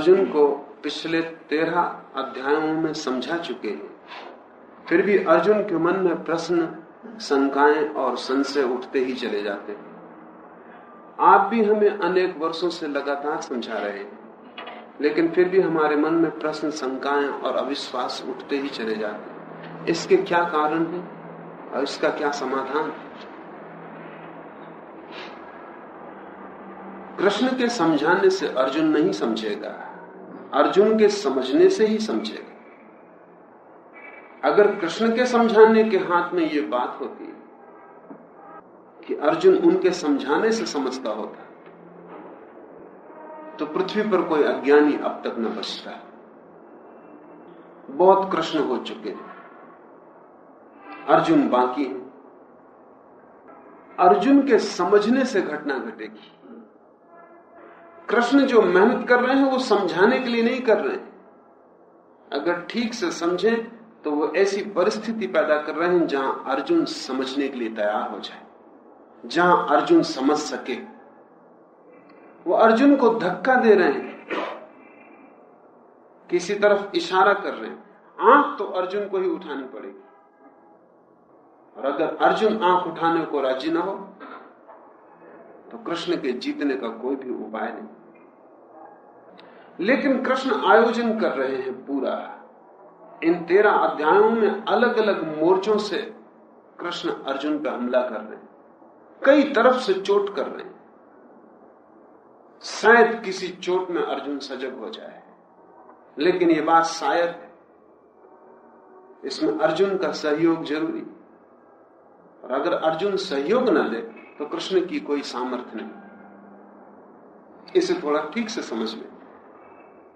अर्जुन को पिछले तेरह अध्यायों में समझा चुके हैं। फिर भी अर्जुन के मन में प्रश्न, शंकाएँ और संशय उठते ही चले जाते हैं। आप भी हमें अनेक वर्षों से लगातार समझा रहे हैं, लेकिन फिर भी हमारे मन में प्रश्न, शंकाएँ और अविश्वास उठते ही चले जाते हैं। इसके क्या कारण है और इसका क्या समाधान है? कृष्ण के समझाने से अर्जुन नहीं समझेगा। अर्जुन के समझने से ही समझेगा। अगर कृष्ण के समझाने के हाथ में यह बात होती कि अर्जुन उनके समझाने से समझता होता तो पृथ्वी पर कोई अज्ञानी अब तक न बचता। बहुत कृष्ण हो चुके हैं। अर्जुन बाकी है। अर्जुन के समझने से घटना घटेगी। कृष्ण जो मेहनत कर रहे हैं, वो समझाने के लिए नहीं कर रहे हैं। अगर ठीक से समझें तो वो ऐसी परिस्थिति पैदा कर रहे हैं जहाँ अर्जुन समझने के लिए तैयार हो जाए। जहाँ अर्जुन समझ सके। वो अर्जुन को धक्का दे रहे हैं। किसी तरफ़ इशारा कर रहे हैं। आँख तो अर्जुन को ही उठानी पड़ेगी। और अगर अर्जुन आँख उठाने को राज़ी ना हो तो कृष्ण के जीतने का कोई भी उपाय नहीं। लेकिन कृष्ण आयोजन कर रहे हैं पूरा। इन तेरह अध्यायों में अलग अलग मोर्चों से कृष्ण अर्जुन पर हमला कर रहे हैं। कई तरफ़ से चोट कर रहे हैं। शायद किसी चोट में अर्जुन सजग हो जाए। लेकिन यह बात शायद है। इसमें अर्जुन का सहयोग ज़रूरी। और अगर अर्जुन सहयोग न दे तो कृष्ण की कोई सामर्थ्य नहीं। इसे थोड़ा ठीक से समझ लें।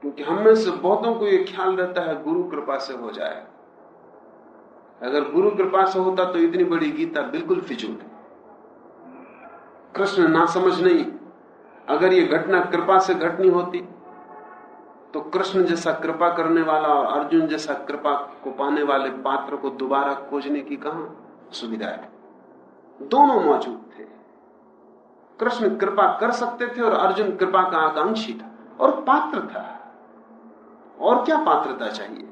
क्योंकि हम में से बहुतों को यह ख्याल रहता है गुरु कृपा से हो जाए। अगर गुरु कृपा से होता तो इतनी बड़ी गीता बिल्कुल फिजूल है। कृष्ण ना समझ नहीं, अगर ये घटना कृपा से घटनी होती तो कृष्ण जैसा कृपा करने वाला और अर्जुन जैसा कृपा को पाने वाले पात्र को दोबारा खोजने की कहा सुविधा है? दोनों मौजूद थे। कृष्ण कृपा कर सकते थे और अर्जुन कृपा का आकांक्षी था और पात्र था। और क्या पात्रता चाहिए?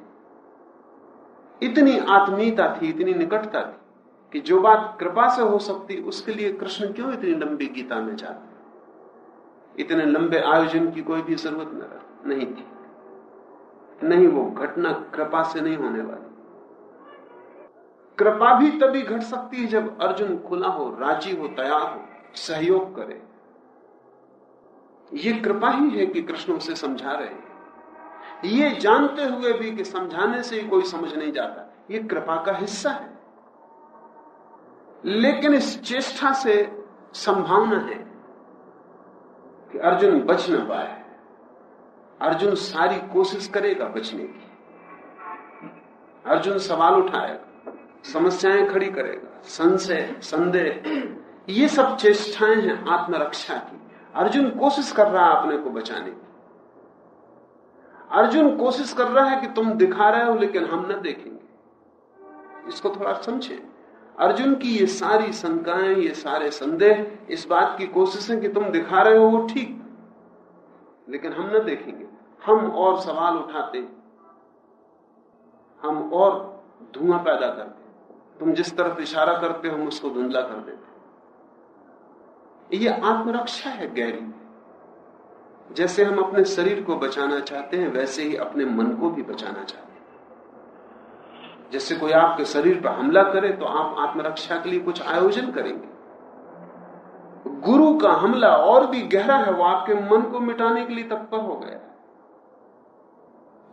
इतनी आत्मीयता थी, इतनी निकटता थी कि जो बात कृपा से हो सकती, उसके लिए कृष्ण क्यों इतनी लंबी गीता में जाते? इतने लंबे आयोजन की कोई भी ज़रूरत नहीं थी। नहीं, वो घटना कृपा से नहीं होने वाली। कृपा भी तभी घट सकती है जब अर्जुन खुला हो, राज़ी हो, तैयार हो, सहयोग करे। ये कृपा ही है कि कृष्ण उसे समझा रहे ये जानते हुए भी कि समझाने से ही कोई समझ नहीं जाता। ये कृपा का हिस्सा है। लेकिन इस चेष्टा से संभावना है कि अर्जुन बच न पाए। अर्जुन सारी कोशिश करेगा बचने की। अर्जुन सवाल उठाएगा, समस्याएँ खड़ी करेगा, संशय, संदेह। ये सब चेष्टाएँ हैं आत्मरक्षा की। अर्जुन कोशिश कर रहा है अपने को बचाने की। अर्जुन कोशिश कर रहा है कि तुम दिखा रहे हो, लेकिन हम न देखेंगे। इसको थोड़ा समझे। अर्जुन की ये सारी शंकाएँ, ये सारे संदेह, इस बात की कोशिश है कि तुम दिखा रहे हो, वो ठीक। लेकिन हम न देखेंगे। हम और सवाल उठाते हम और धुआँ पैदा करते तुम जिस तरफ़ इशारा करते हो, हम उसको धुंधला कर देते ये आत्मरक्षा है गहरी जैसे हम अपने शरीर को बचाना चाहते हैं, वैसे ही अपने मन को भी बचाना चाहते हैं। जैसे कोई आपके शरीर पर हमला करे तो आप आत्मरक्षा के लिए कुछ आयोजन करेंगे। गुरु का हमला और भी गहरा है, वो आपके मन को मिटाने के लिए तत्पर हो गया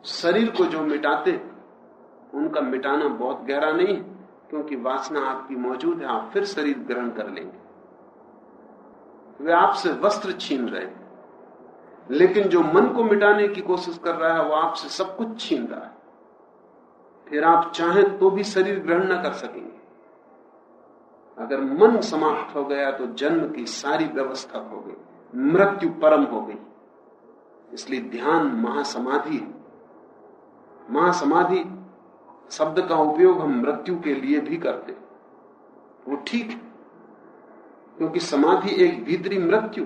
शरीर को जो मिटाते उनका मिटाना बहुत गहरा नहीं क्योंकि वासना आपकी मौजूद है, आप फिर शरीर ग्रहण कर लेंगे। वे आपसे वस्त्र छीन रहे हैं। लेकिन जो मन को मिटाने की कोशिश कर रहा है, वो आपसे सब कुछ छीन रहा है। फिर आप चाहें तो भी शरीर ग्रहण न कर सकेंगे। अगर मन समाप्त हो गया तो जन्म की सारी व्यवस्था हो गई, मृत्यु परम हो गई। इसलिए ध्यान महासमाधि है। महासमाधि शब्द का उपयोग हम मृत्यु के लिए भी करते वो ठीक है, क्योंकि समाधि एक भीतरी मृत्यु।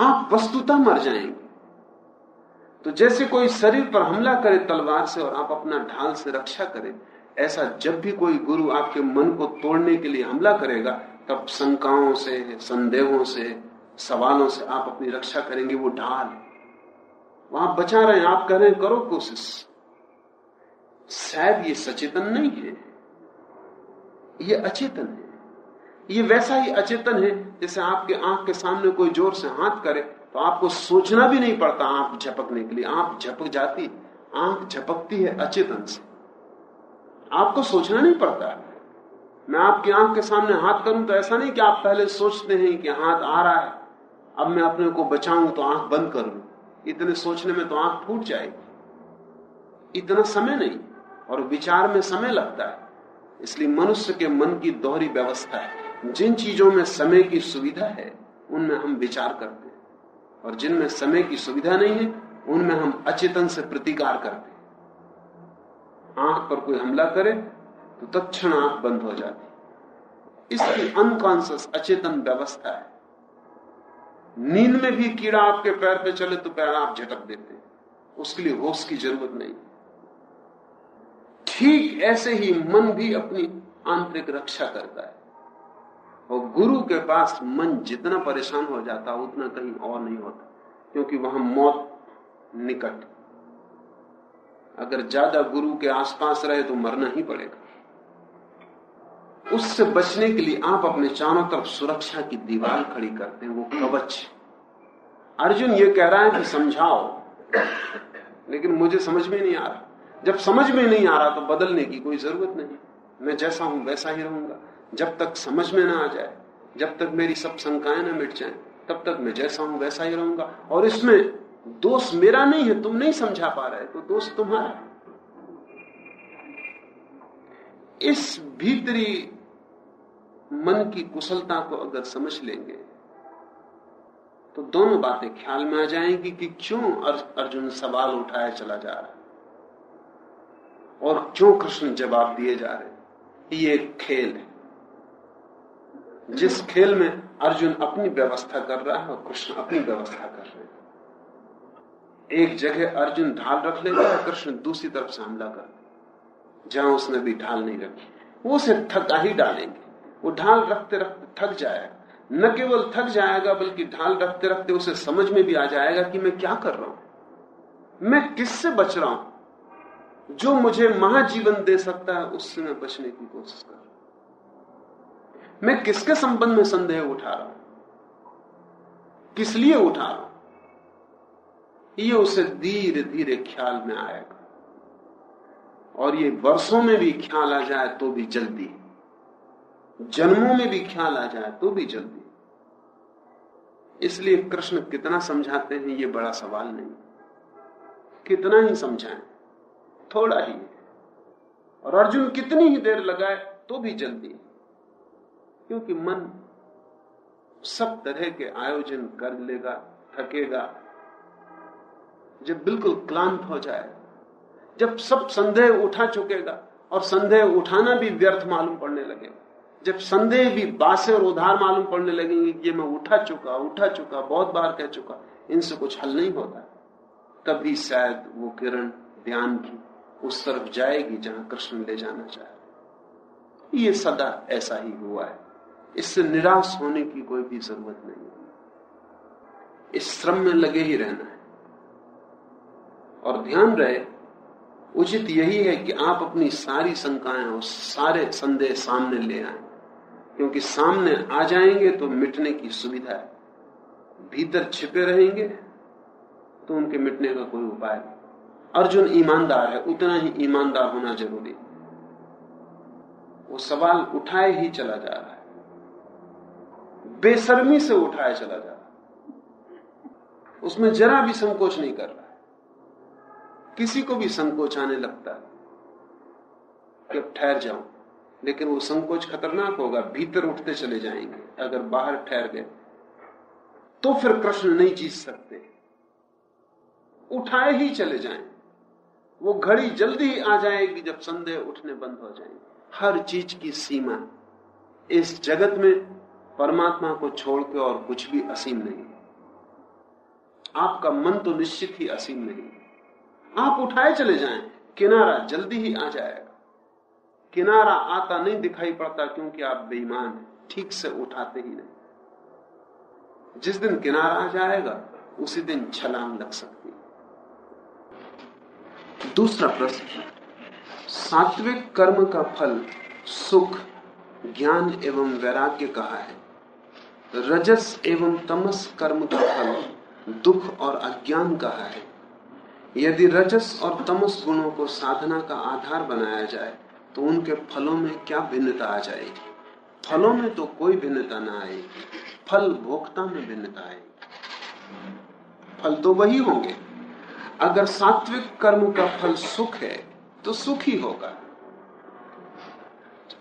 आप वस्तुता मर जाएँगे। तो जैसे कोई शरीर पर हमला करे तलवार से और आप अपना ढाल से रक्षा करें, ऐसा जब भी कोई गुरु आपके मन को तोड़ने के लिए हमला करेगा, तब शंकाओं से, संदेहों से, सवालों से आप अपनी रक्षा करेंगे, वो ढाल। वहाँ बचा रहे हैं, आप कह रहे हैं, करो कोशिश। शायद ये सचेतन नहीं है। ये अचेतन है। ये वैसा ही अचेतन है, जैसे आपके आँख के सामने कोई ज़ोर से हाथ करे तो आपको सोचना भी नहीं पड़ता आँख झपकने के लिए। आँख झपक जाती, आँख झपकती है अचेतन से। आपको सोचना नहीं पड़ता। मैं आपकी आँख के सामने हाथ करूँ तो ऐसा नहीं कि आप पहले सोचते हैं कि हाथ आ रहा है, अब मैं अपने को बचाऊं तो आँख बंद कर लू। इतने सोचने में तो आँख फूट जाएगी। इतना समय नहीं, और विचार में समय लगता है। इसलिए मनुष्य के मन की दोहरी व्यवस्था है। जिन चीज़ों में समय की सुविधा है, उनमें हम विचार करते हैं। और जिनमें समय की सुविधा नहीं है, उनमें हम अचेतन से प्रतिकार करते हैं। आँख पर कोई हमला करे तो तत्ण आँख बंद हो जाती इसकी अनकॉन्सियस अचेतन व्यवस्था है। नींद में भी कीड़ा आपके पैर पे चले तो पैर आप झटक देते हैं। उसके लिए होश की ज़रूरत नहीं ठीक ऐसे ही मन भी अपनी आंतरिक रक्षा करता है। और गुरु के पास मन जितना परेशान हो जाता, उतना कहीं और नहीं होता, क्योंकि वहाँ मौत निकट। अगर ज़्यादा गुरु के आसपास रहे तो मरना ही पड़ेगा। उससे बचने के लिए आप अपने चारों तरफ़ सुरक्षा की दीवार खड़ी करते हैं, वो कवच। अर्जुन ये कह रहा है कि समझाओ, लेकिन मुझे समझ में नहीं आ रहा। जब समझ में नहीं आ रहा तो बदलने की कोई ज़रूरत नहीं। मैं जैसा हूँ वैसा ही रहूँगा। जब तक समझ में ना आ जाए, जब तक मेरी सब शंकाएँ ना मिट जाए, तब तक मैं जैसा हूँ वैसा ही रहूँगा। और इसमें दोष मेरा नहीं है, तुम नहीं समझा पा रहे तो दोष तुम्हारा है। इस भीतरी मन की कुशलता को अगर समझ लेंगे तो दोनों बातें ख्याल में आ जाएँगी कि क्यों अर्जुन सवाल उठाया चला जा रहा और क्यों कृष्ण जवाब दिए जा रहे ये एक खेल है। जिस खेल में अर्जुन अपनी व्यवस्था कर रहा है और कृष्ण अपनी व्यवस्था कर रहे हैं। एक जगह अर्जुन ढाल रख लेगा और कृष्ण दूसरी तरफ़ से हमला कर जहाँ उसने भी ढाल नहीं रखी। वो उसे थका ही डालेंगे। वो ढाल रखते रखते थक जाएगा। न केवल थक जाएगा, बल्कि ढाल रखते रखते उसे समझ में भी आ जाएगा कि मैं क्या कर रहा हूँ। मैं किससे बच रहा हूँ? जो मुझे महाजीवन दे सकता है, उससे मैं बचने की कोशिश कर मैं किसके संबंध में संदेह उठा रहा हूँ? किस लिए उठा रहा हूँ? ये उसे धीरे धीरे ख्याल में आएगा। और ये वर्षों में भी ख्याल आ जाए तो भी जल्दी। जन्मों में भी ख्याल आ जाए तो भी जल्दी। इसलिए कृष्ण कितना समझाते हैं, ये बड़ा सवाल नहीं। कितना ही समझाएँ, थोड़ा ही। और अर्जुन कितनी ही देर लगाए तो भी जल्दी। क्योंकि मन सब तरह के आयोजन कर लेगा, थकेगा। जब बिल्कुल क्लांत हो जाए, जब सब संदेह उठा चुकेगा और संदेह उठाना भी व्यर्थ मालूम पड़ने लगेगा। जब संदेह भी बासे और उधार मालूम पड़ने लगेंगे कि ये मैं उठा चुका उठा चुका, बहुत बार कह चुका, इनसे कुछ हल नहीं होता। तभी शायद वो किरण ध्यान की उस तरफ़ जाएगी जहाँ कृष्ण ले जाना चाहे। ये सदा ऐसा ही हुआ है। इससे निराश होने की कोई भी ज़रूरत नहीं इस श्रम में लगे ही रहना है। और ध्यान रहे, उचित यही है कि आप अपनी सारी शंकाएँ और सारे संदेह सामने ले आए। क्योंकि सामने आ जाएँगे तो मिटने की सुविधा है। भीतर छिपे रहेंगे तो उनके मिटने का कोई उपाय नहीं। अर्जुन ईमानदार है, उतना ही ईमानदार होना ज़रूरी वो सवाल उठाए ही चला जा रहा है। बेसर्मी से उठाया चला जा रहा उसमें जरा भी संकोच नहीं कर रहा है। किसी को भी संकोच आने लगता है कि अब ठहर जाऊँ। लेकिन वो संकोच खतरनाक होगा, भीतर उठते चले जाएँगे, अगर बाहर ठहर गए। तो फिर कृष्ण नहीं जीत सकते। उठाए ही चले जाएँ। वो घड़ी जल्दी ही आ जाएगी जब संदेह उठने बंद हो जाएँगे। हर चीज़ की सीमा इस जगत में परमात्मा को छोड़ के और कुछ भी असीम नहीं। आपका मन तो निश्चित ही असीम नहीं। आप उठाए चले जाएँ, किनारा जल्दी ही आ जाएगा। किनारा आता नहीं दिखाई पड़ता क्योंकि आप बेईमान ठीक से उठाते ही नहीं। जिस दिन किनारा आ जाएगा, उसी दिन छलांग लग सकती दूसरा प्रश्न सात्विक कर्म का फल सुख, ज्ञान एवं वैराग्य कहा है? रजस एवं तमस कर्म का फल दुख और अज्ञान कहा है। यदि रजस और तमस गुणों को साधना का आधार बनाया जाए तो उनके फलों में क्या भिन्नता आ जाएगी? फलों में तो कोई भिन्नता ना आएगी। फल भोक्ता में भिन्नता आएगी। फल तो वही होंगे। अगर सात्विक कर्म का फल सुख है तो सुख ही होगा।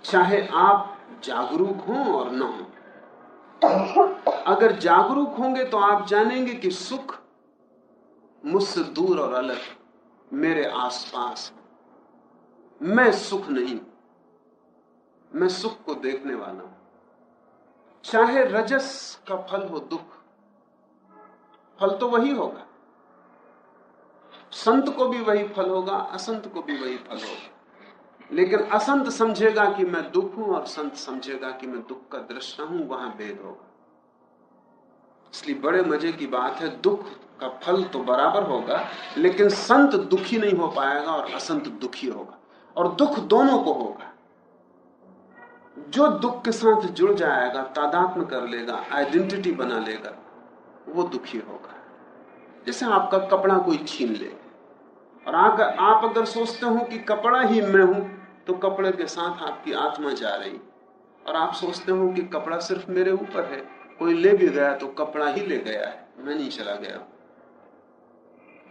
चाहे आप जागरूक हों और न हो अगर जागरूक होंगे तो आप जानेंगे कि सुख मुझसे दूर और अलग मेरे आसपास मैं सुख नहीं, मैं सुख को देखने वाला हूँ। चाहे रजस का फल हो दुख, फल तो वही होगा। संत को भी वही फल होगा, असंत को भी वही फल होगा। लेकिन असंत समझेगा कि मैं दुख हूँ और संत समझेगा कि मैं दुख का दृष्टा हूँ, वहाँ भेद होगा। इसलिए बड़े मज़े की बात है, दुख का फल तो बराबर होगा, लेकिन संत दुखी नहीं हो पाएगा और असंत दुखी होगा। और दुख दोनों को होगा। जो दुख के साथ जुड़ जाएगा तादात्म कर लेगा, आइडेंटिटी बना लेगा, वो दुखी होगा। जैसे आपका कपड़ा कोई छीन ले, और आप अगर सोचते हो कि कपड़ा ही मैं हूँ तो कपड़े के साथ आपकी आत्मा जा रही। और आप सोचते हो कि कपड़ा सिर्फ़ मेरे ऊपर है, कोई ले भी गया तो कपड़ा ही ले गया है। मैं नहीं चला गया।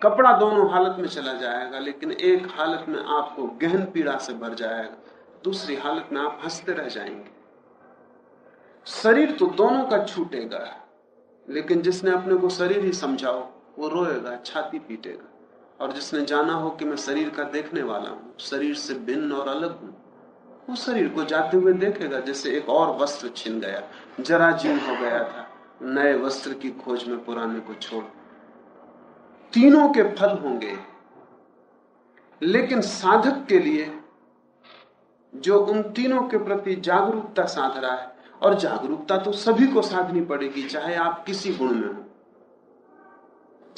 कपड़ा दोनों हालत में चला जाएगा, लेकिन एक हालत में आपको गहन पीड़ा से भर जाएगा, दूसरी हालत में आप हँसते रह जाएँगे। शरीर तो दोनों का छूटेगा, लेकिन जिसने अपने को शरीर ही समझाओ वो रोएगा, छाती पीटेगा। और जिसने जाना हो कि मैं शरीर का देखने वाला हूँ, शरीर से भिन्न और अलग हूँ, वो शरीर को जाते हुए देखेगा, जैसे एक और वस्त्र छिन गया, जरा जीव हो गया था, नए वस्त्र की खोज में पुराने को छोड़। तीनों के फल होंगे, लेकिन साधक के लिए जो उन तीनों के प्रति जागरूकता साध रहा है, और जागरूकता तो सभी को साधनी पड़ेगी, चाहे आप किसी गुण में हो।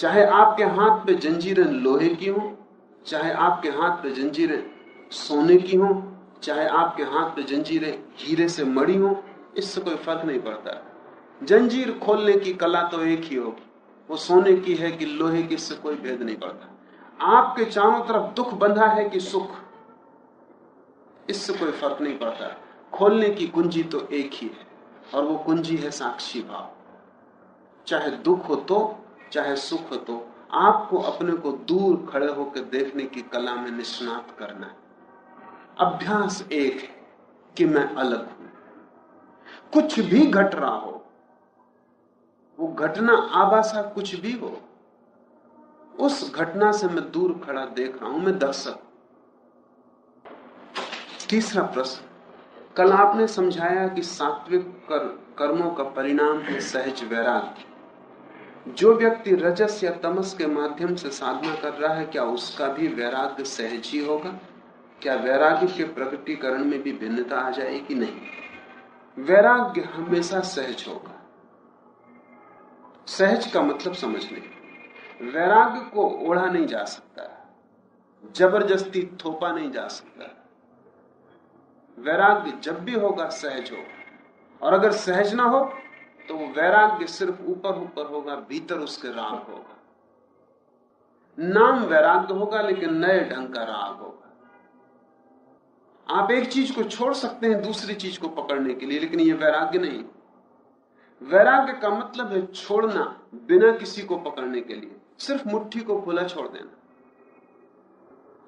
चाहे आपके हाथ पे जंजीरें लोहे की हो, चाहे आपके हाथ पे जंजीरें सोने की हो, चाहे आपके हाथ पे जंजीरें हीरे से मड़ी हो, इससे कोई फ़र्क नहीं पड़ता। जंजीर खोलने की कला तो एक ही होगी। वो सोने की है कि लोहे की, इससे कोई भेद नहीं पड़ता। आपके चारों तरफ़ दुख बंधा है कि सुख, इससे कोई फ़र्क नहीं पड़ता। खोलने की कुंजी तो एक ही है, और वो कुंजी है साक्षी भाव। चाहे दुख हो तो चाहे सुख तो आपको अपने को दूर खड़े होकर देखने की कला में निष्णात करना है। अभ्यास एक है कि मैं अलग हूँ। कुछ भी घट रहा हो वो घटना आबासा कुछ भी हो उस घटना से मैं दूर खड़ा देख रहा हूँ मैं दर्शक तीसरा प्रश्न कल आपने समझाया कि सात्विक कर, कर्मों का परिणाम है सहज वैराग्य। जो व्यक्ति रजस या तमस के माध्यम से साधना कर रहा है, क्या उसका भी वैराग्य सहज ही होगा? क्या वैराग्य के प्रकटीकरण में भी भिन्नता आ जाएगी? नहीं। वैराग्य हमेशा सहज होगा। सहज का मतलब समझ लें वैराग्य को ओढ़ा नहीं जा सकता। ज़बरदस्ती थोपा नहीं जा सकता। वैराग्य जब भी होगा, सहज होगा। और अगर सहज ना हो तो वो वैराग्य सिर्फ़ ऊपर ऊपर होगा, भीतर उसके राग होगा। नाम वैराग्य होगा, लेकिन नए ढंग का राग होगा। आप एक चीज़ को छोड़ सकते हैं दूसरी चीज़ को पकड़ने के लिए, लेकिन यह वैराग्य नहीं। वैराग्य का मतलब है छोड़ना, बिना किसी को पकड़ने के लिए। सिर्फ़ मुट्ठी को खुला छोड़ देना।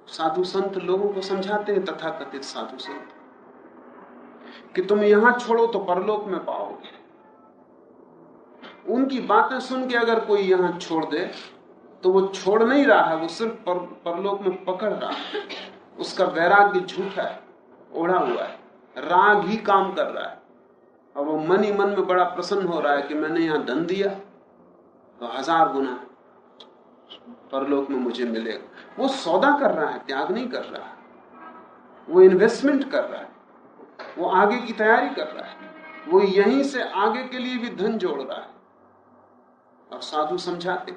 साधु संत लोगों को समझाते हैं तथा कथित साधु संत। कि तुम यहाँ छोड़ो तो परलोक में पाओगे। उनकी बातें सुन के अगर कोई यहाँ छोड़ दे तो वो छोड़ नहीं रहा है वो सिर्फ़ पर, परलोक में पकड़ रहा है। उसका वैराग्य झूठा है ओढ़ा हुआ है राग ही काम कर रहा है। और वो मन ही मन में बड़ा प्रसन्न हो रहा है कि मैंने यहाँ धन दिया तो हज़ार गुना परलोक में मुझे मिलेगा। वो सौदा कर रहा है त्याग नहीं कर रहा है। वो इन्वेस्टमेंट कर रहा है। वो आगे की तैयारी कर रहा है। वो यहीं से आगे के लिए भी धन जोड़ रहा है। और साधु समझाते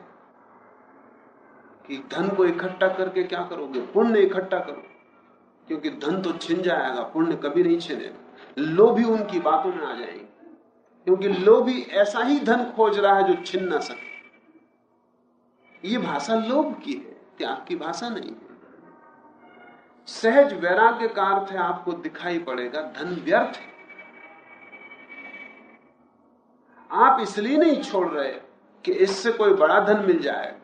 कि धन को इकट्ठा करके क्या करोगे? पुण्य इकट्ठा करो। क्योंकि धन तो छिन जाएगा, पुण्य कभी नहीं छिनेगा। लोभी उनकी बातों में आ जाएँगे। क्योंकि लोभी ऐसा ही धन खोज रहा है जो छिन ना सके। ये भाषा लोभ की है, त्याग की भाषा नहीं है। सहज वैराग्य का अर्थ है, आपको दिखाई पड़ेगा, धन व्यर्थ है। आप इसलिए नहीं छोड़ रहे कि इससे कोई बड़ा धन मिल जाए।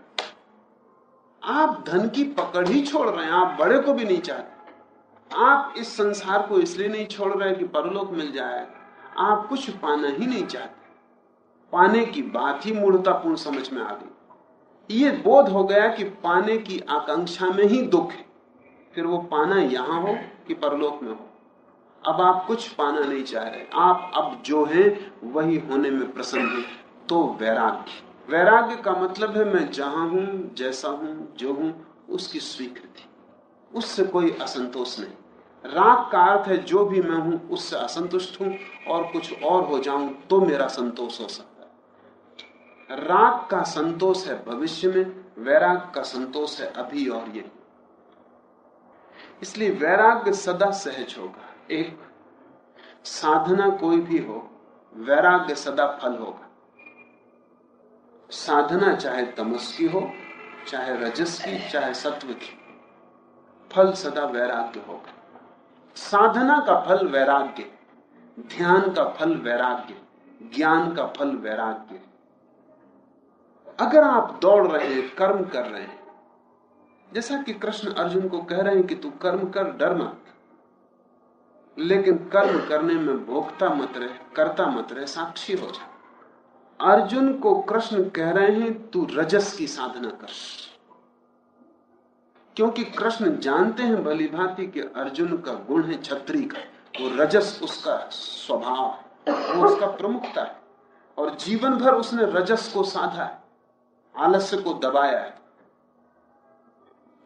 आप धन की पकड़ ही छोड़ रहे हैं, आप बड़े को भी नहीं चाहते। आप इस संसार को इसलिए नहीं छोड़ रहे कि परलोक मिल जाए। आप कुछ पाना ही नहीं चाहते। पाने की बात ही मूर्तापूर्ण समझ में आ गई। ये बोध हो गया कि पाने की आकांक्षा में ही दुख है। फिर वो पाना यहाँ हो कि परलोक में हो। अब आप कुछ पाना नहीं चाह रहे। आप अब जो है, वही होने में प्रसन्न है। तो वैराग्य। वैराग्य का मतलब है मैं जहाँ हूँ, जैसा हूँ, जो हूँ, उसकी स्वीकृति। उससे कोई असंतोष नहीं। राग का अर्थ है जो भी मैं हूँ, उससे असंतुष्ट हूँ और कुछ और हो जाऊँ तो मेरा संतोष हो सकता है। राग का संतोष है भविष्य में, वैराग का संतोष है अभी और ये। इसलिए वैराग्य सदा सहज होगा। एक साधना कोई भी हो, वैराग्य सदा फल होगा। साधना चाहे तमस की हो, चाहे रजस की चाहे सत्व की फल सदा वैराग्य होगा। साधना का फल वैराग्य, ध्यान का फल वैराग्य, ज्ञान का फल वैराग्य। अगर आप दौड़ रहे हैं, कर्म कर रहे हैं, जैसा कि कृष्ण अर्जुन को कह रहे हैं कि तू कर्म कर, डर मत। लेकिन कर्म करने में भोगता मत रहे, करता मत रहे, साक्षी हो जा। अर्जुन को कृष्ण कह रहे हैं, तू रजस की साधना कर। क्योंकि कृष्ण जानते हैं भली भांति कि अर्जुन का गुण है छत्री का। वो रजस उसका स्वभाव वो उसका प्रमुखता है, और जीवन भर उसने रजस को साधा है, आलस्य को दबाया है,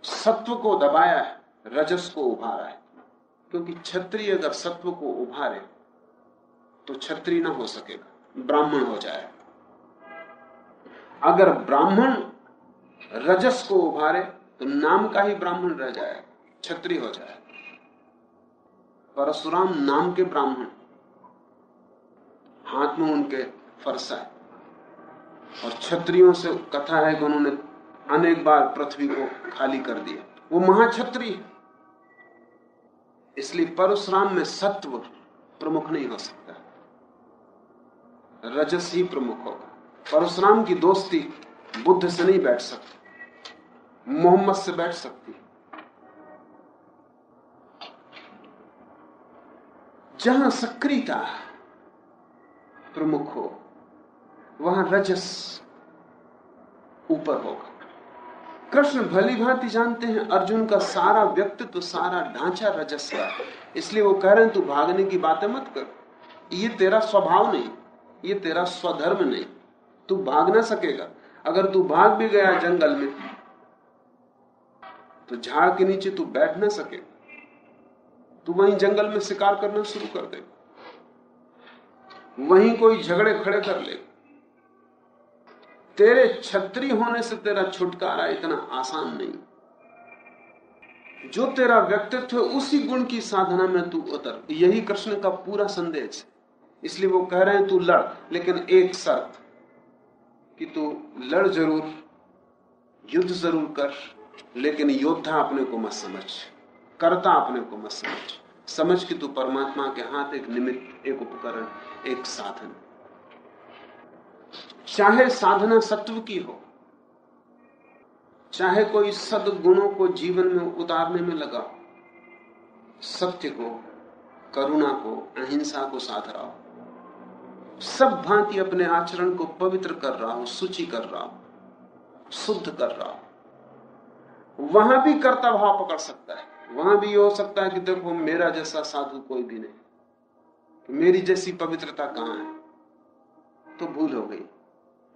सत्व को दबाया है, रजस को उभारा है। क्योंकि क्षत्रिय अगर सत्व को उभारे तो छत्री ना हो सकेगा, ब्राह्मण हो जाए अगर ब्राह्मण रजस को उभारे तो नाम का ही ब्राह्मण रह जाए छत्री हो जाए। परशुराम नाम के ब्राह्मण, हाथ में उनके फरसा है। और क्षत्रियों से कथा है कि उन्होंने अनेक बार पृथ्वी को खाली कर दिया। वो महाक्षत्री है। इसलिए परशुराम में सत्व प्रमुख नहीं हो सकता। रजस ही प्रमुख होगा। परशुराम की दोस्ती बुद्ध से नहीं बैठ सकती, मोहम्मद से बैठ सकती। जहाँ सक्रियता प्रमुख हो, वहाँ रजस ऊपर होगा। कृष्ण भली भांति जानते हैं, अर्जुन का सारा व्यक्तित्व, सारा ढांचा रजस का इसलिए वो कह रहे हैं, तू भागने की बातें मत कर। ये तेरा स्वभाव नहीं, ये तेरा स्वधर्म नहीं। तू भाग ना सकेगा। अगर तू भाग भी गया जंगल में तो झाड़ के नीचे तू बैठ ना सके तू वहीं जंगल में शिकार करना शुरू कर दे वहीं कोई झगड़े खड़े कर ले तेरे छत्री होने से तेरा छुटकारा इतना आसान नहीं। जो तेरा व्यक्तित्व है, उसी गुण की साधना में तू उतर। यही कृष्ण का पूरा संदेश इसलिए वो कह रहे हैं, तू लड़, लेकिन एक शर्त कि तू लड़ ज़रूर, युद्ध ज़रूर कर, लेकिन योद्धा अपने को मत समझ, करता अपने को मत समझ। समझ कि तू परमात्मा के हाथ एक निमित्त, एक उपकरण, एक साधन। चाहे साधना सत्व की हो, चाहे कोई सदगुणों को जीवन में उतारने में लगा सत्य को, करुणा को, अहिंसा को साध रहा हो सब भांति अपने आचरण को पवित्र कर रहा हो सूची कर रहा हो, शुद्ध कर रहा हो। वहाँ भी कर्ता भाव पकड़ सकता है। वहाँ भी ये हो सकता है कि देखो, मेरा जैसा साधु कोई भी नहीं। मेरी जैसी पवित्रता कहाँ है? तो भूल हो गई।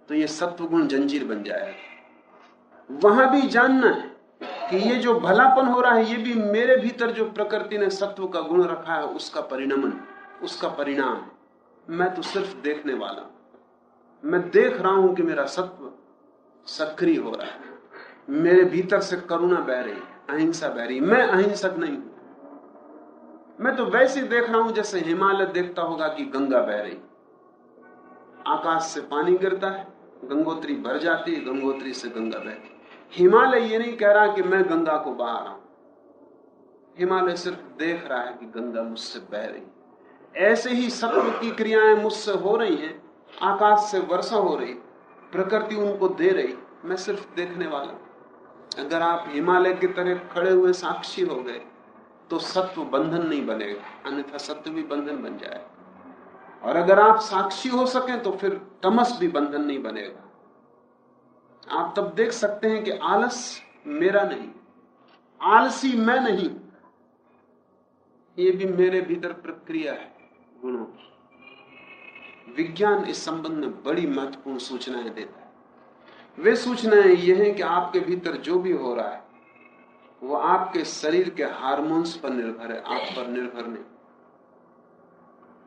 तो ये सत्व गुण जंजीर बन जाएगा। वहाँ भी जानना है कि ये जो भलापन हो रहा है, ये भी मेरे भीतर जो प्रकृति ने सत्व का गुण रखा है, उसका परिणमन, उसका परिणाम। है मैं तो सिर्फ़ देखने वाला मैं देख रहा हूँ कि मेरा सत्व सक्रिय हो रहा है। मेरे भीतर से करुणा बह रही अहिंसा बह रही मैं अहिंसक नहीं हूँ। मैं तो वैसे देख रहा हूँ जैसे हिमालय देखता होगा कि गंगा बह रही। आकाश से पानी गिरता है, गंगोत्री भर जाती है, गंगोत्री से गंगा बहती हिमालय ये नहीं कह रहा कि मैं गंगा को बहा रहा हूँ। हिमालय सिर्फ़ देख रहा है कि गंगा मुझसे बह रही। ऐसे ही सत्व की क्रियाएँ मुझसे हो रही हैं, आकाश से वर्षा हो रही, प्रकृति उनको दे रही, मैं सिर्फ़ देखने वाला अगर आप हिमालय की तरह खड़े हुए साक्षी हो गए तो सत्व बंधन नहीं बनेगा, अन्यथा सत्य भी बंधन बन जाएगा और अगर आप साक्षी हो सके तो फिर तमस भी बंधन नहीं बनेगा। आप तब देख सकते हैं कि आलस मेरा नहीं, आलसी मैं नहीं, ये भी मेरे भीतर प्रक्रिया है। गुणों की। विज्ञान इस संबंध में बड़ी महत्वपूर्ण सूचनाएँ देता है। वे सूचनाएँ ये हैं कि आपके भीतर जो भी हो रहा है, वो आपके शरीर के हार्मोन्स पर निर्भर है, आप पर निर्भर नहीं।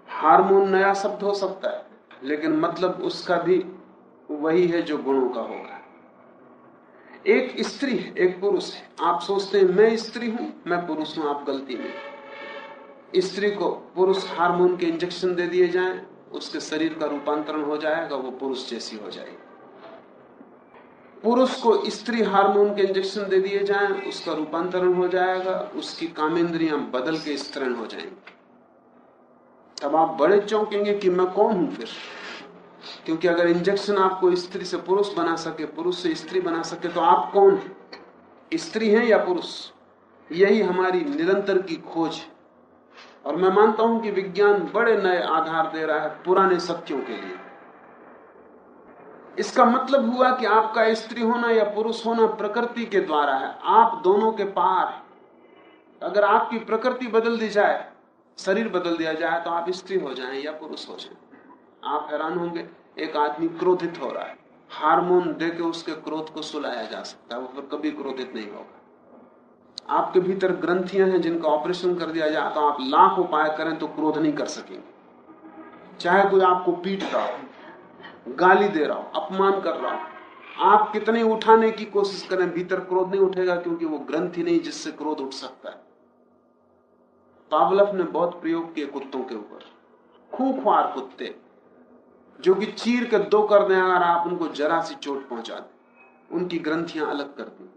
हार्मोन नया शब्द हो सकता है, लेकिन मतलब उसका भी वही है जो गुणों का होगा एक स्त्री है, एक पुरुष है। आप सोचते हैं, मैं स्त्री हूँ, मैं पुरुष हूँ, आप गलती में स्त्री को पुरुष हार्मोन के इंजेक्शन दे दिए जाएँ उसके शरीर का रूपांतरण हो जाएगा, वो पुरुष जैसी हो जाएगी। पुरुष को स्त्री हार्मोन के इंजेक्शन दे दिए जाएँ, उसका रूपांतरण हो जाएगा, उसकी कामेंद्रियाँ बदल के स्त्रीण हो जाएँगी। तब आप बड़े चौंकेंगे कि मैं कौन हूँ फिर? क्योंकि अगर इंजेक्शन आपको स्त्री से पुरुष बना सके, पुरुष से स्त्री बना सके तो आप कौन है? स्त्री हैं या पुरुष? यही हमारी निरंतर की खोज और मैं मानता हूँ कि विज्ञान बड़े नए आधार दे रहा है पुराने सत्यों के लिए। इसका मतलब हुआ कि आपका स्त्री होना या पुरुष होना प्रकृति के द्वारा है। आप दोनों के पार है। अगर आपकी प्रकृति बदल दी जाए, शरीर बदल दिया जाए तो आप स्त्री हो जाएँ या पुरुष हो जाएँ। आप हैरान होंगे, एक आदमी क्रोधित हो रहा है। हार्मोन दे के उसके क्रोध को सुलाया जा सकता है, वो फिर कभी क्रोधित नहीं होगा। आपके भीतर ग्रंथियाँ हैं जिनका ऑपरेशन कर दिया जाए तो आप लाख उपाय करें तो क्रोध नहीं कर सकेंगे। चाहे कोई आपको पीट रहा हो, गाली दे रहा हो, अपमान कर रहा हो, आप कितने उठाने की कोशिश करें, भीतर क्रोध नहीं उठेगा क्योंकि वो ग्रंथि नहीं जिससे क्रोध उठ सकता है। पावलफ ने बहुत प्रयोग किए कुत्तों के ऊपर। खूंखार कुत्ते, जो कि चीर के दो कर दें अगर आप उनको जरा सी चोट पहुँचा दें। उनकी ग्रंथियाँ अलग कर दी।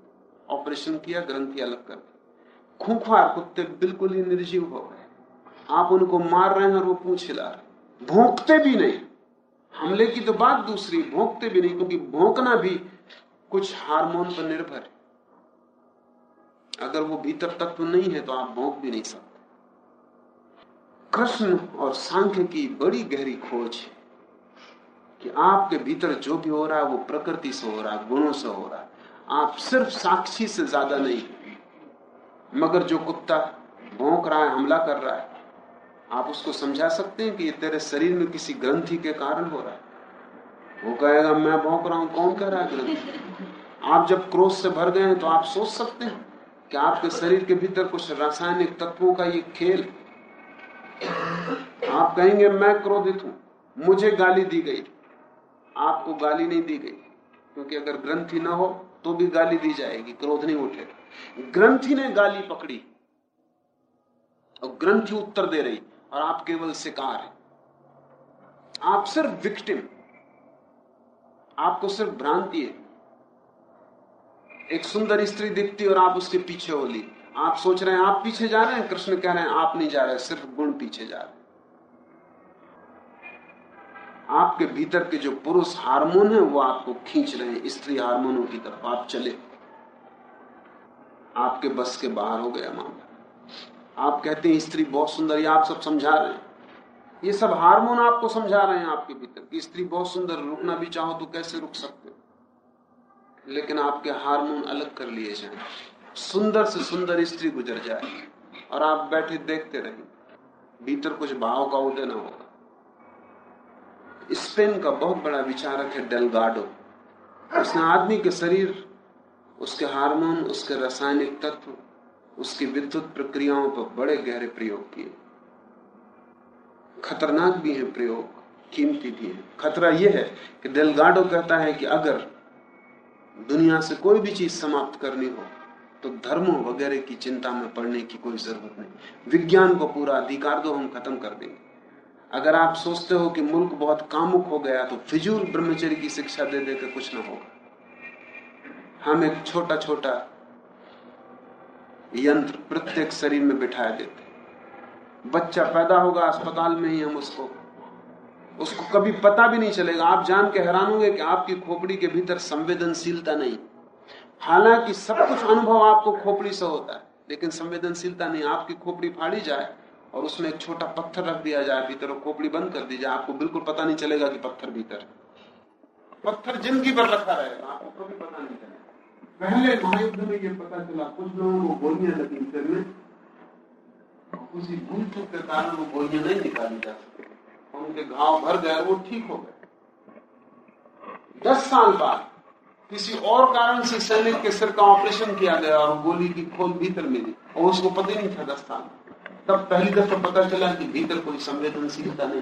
ऑपरेशन किया, ग्रंथि अलग कर दी। खूंखार कुत्ते बिल्कुल ही निर्जीव हो गए। आप उनको मार रहे हैं और वो पूछ हिला रहे भोंकते भी नहीं। हमले की तो बात दूसरी, भोंकते भी नहीं, क्योंकि भोंकना भी कुछ हार्मोन पर निर्भर है। अगर वो भीतर तत्व नहीं है तो आप भोंक भी नहीं सकते। कृष्ण और सांख्य की बड़ी गहरी खोज है कि आपके भीतर जो भी हो रहा है, वो प्रकृति से हो रहा है, गुणों से हो रहा है। आप सिर्फ़ साक्षी से ज़्यादा नहीं, मगर जो कुत्ता भौंक रहा है, हमला कर रहा है, आप उसको समझा सकते हैं कि ये तेरे शरीर में किसी ग्रंथि के कारण हो रहा है? वो कहेगा, मैं भौंक रहा हूँ, कौन कह रहा है ग्रंथि? आप जब क्रोध से भर गए हैं तो आप सोच सकते हैं कि आपके शरीर के भीतर कुछ रासायनिक तत्वों का ये खेल। आप कहेंगे, मैं क्रोधित हूँ, मुझे गाली दी गई। आपको गाली नहीं दी गई, क्योंकि अगर ग्रंथि ना हो तो भी गाली दी जाएगी, क्रोध नहीं उठेगा। ग्रंथि ने गाली पकड़ी और ग्रंथि उत्तर दे रही, और आप केवल शिकार है। आप सिर्फ़ विक्टिम आपको सिर्फ़ भ्रांति है। एक सुंदर स्त्री दिखती और आप उसके पीछे होली आप सोच रहे हैं, आप पीछे जा रहे हैं, कृष्ण कह रहे हैं, आप नहीं जा रहे, सिर्फ़ गुण पीछे जा रहे आपके भीतर के जो पुरुष हार्मोन है, वो आपको खींच रहे हैं। स्त्री हार्मोनों की तरफ़ आप चले। आपके बस के बाहर हो गया मामला। आप कहते हैं, स्त्री बहुत सुंदर, ये आप सब समझा रहे हैं। ये सब हार्मोन आपको समझा रहे हैं आपके भीतर कि स्त्री बहुत सुंदर, रुकना भी चाहो तो कैसे रुक सकते हो? लेकिन आपके हार्मोन अलग कर लिए जाए। सुंदर से सुंदर स्त्री गुजर जाए और आप बैठे देखते रहे। भीतर कुछ भाव का उदय न होगा। स्पेन का बहुत बड़ा विचारक है डेलगाडो। उसने आदमी के शरीर, उसके हार्मोन, उसके रासायनिक तत्व, उसकी विद्युत प्रक्रियाओं पर बड़े गहरे प्रयोग किए। खतरनाक भी है प्रयोग, कीमती भी है। खतरा यह है कि डेलगाडो कहता है कि अगर दुनिया से कोई भी चीज़ समाप्त करनी हो तो धर्मों वगैरह की चिंता में पड़ने की कोई ज़रूरत नहीं। विज्ञान को पूरा अधिकार दो, हम खत्म कर देंगे। अगर आप सोचते हो कि मुल्क बहुत कामुक हो गया तो फिजूल ब्रह्मचर्य की शिक्षा दे देकर कुछ ना होगा। हम एक छोटा छोटा यंत्र प्रत्येक शरीर में बिठाया देते बच्चा पैदा होगा, अस्पताल में ही हम उसको उसको कभी पता भी नहीं चलेगा। आप जान के हैरान होंगे कि आपकी खोपड़ी के भीतर संवेदनशीलता नहीं। हालाँकि सब कुछ अनुभव आपको खोपड़ी से होता है, लेकिन संवेदनशीलता नहीं। आपकी खोपड़ी फाड़ी जाए और उसमें एक छोटा पत्थर रख दिया जाए, भीतर और खोपड़ी बंद कर दी जाए, आपको बिल्कुल पता नहीं चलेगा कि पत्थर भीतर पत्थर ज़िंदगी भर रखा रहेगा, आपको कभी पता नहीं चलेगा। पहले महायुद्ध में ये पता चला, कुछ लोगों को गोलियाँ लगी सिर में उसी भूल चूक के कारण वो गोलियाँ नहीं निकाली जा सके। उनके घाव भर गए, वो ठीक हो गए। दस साल बाद किसी और कारण से सैनिक के सिर का ऑपरेशन किया गया और गोली की खोल भीतर मिली, और उसको पता नहीं था दस साल तब पहली दफ़ा पता चला कि भीतर कोई संवेदनशीलता नहीं।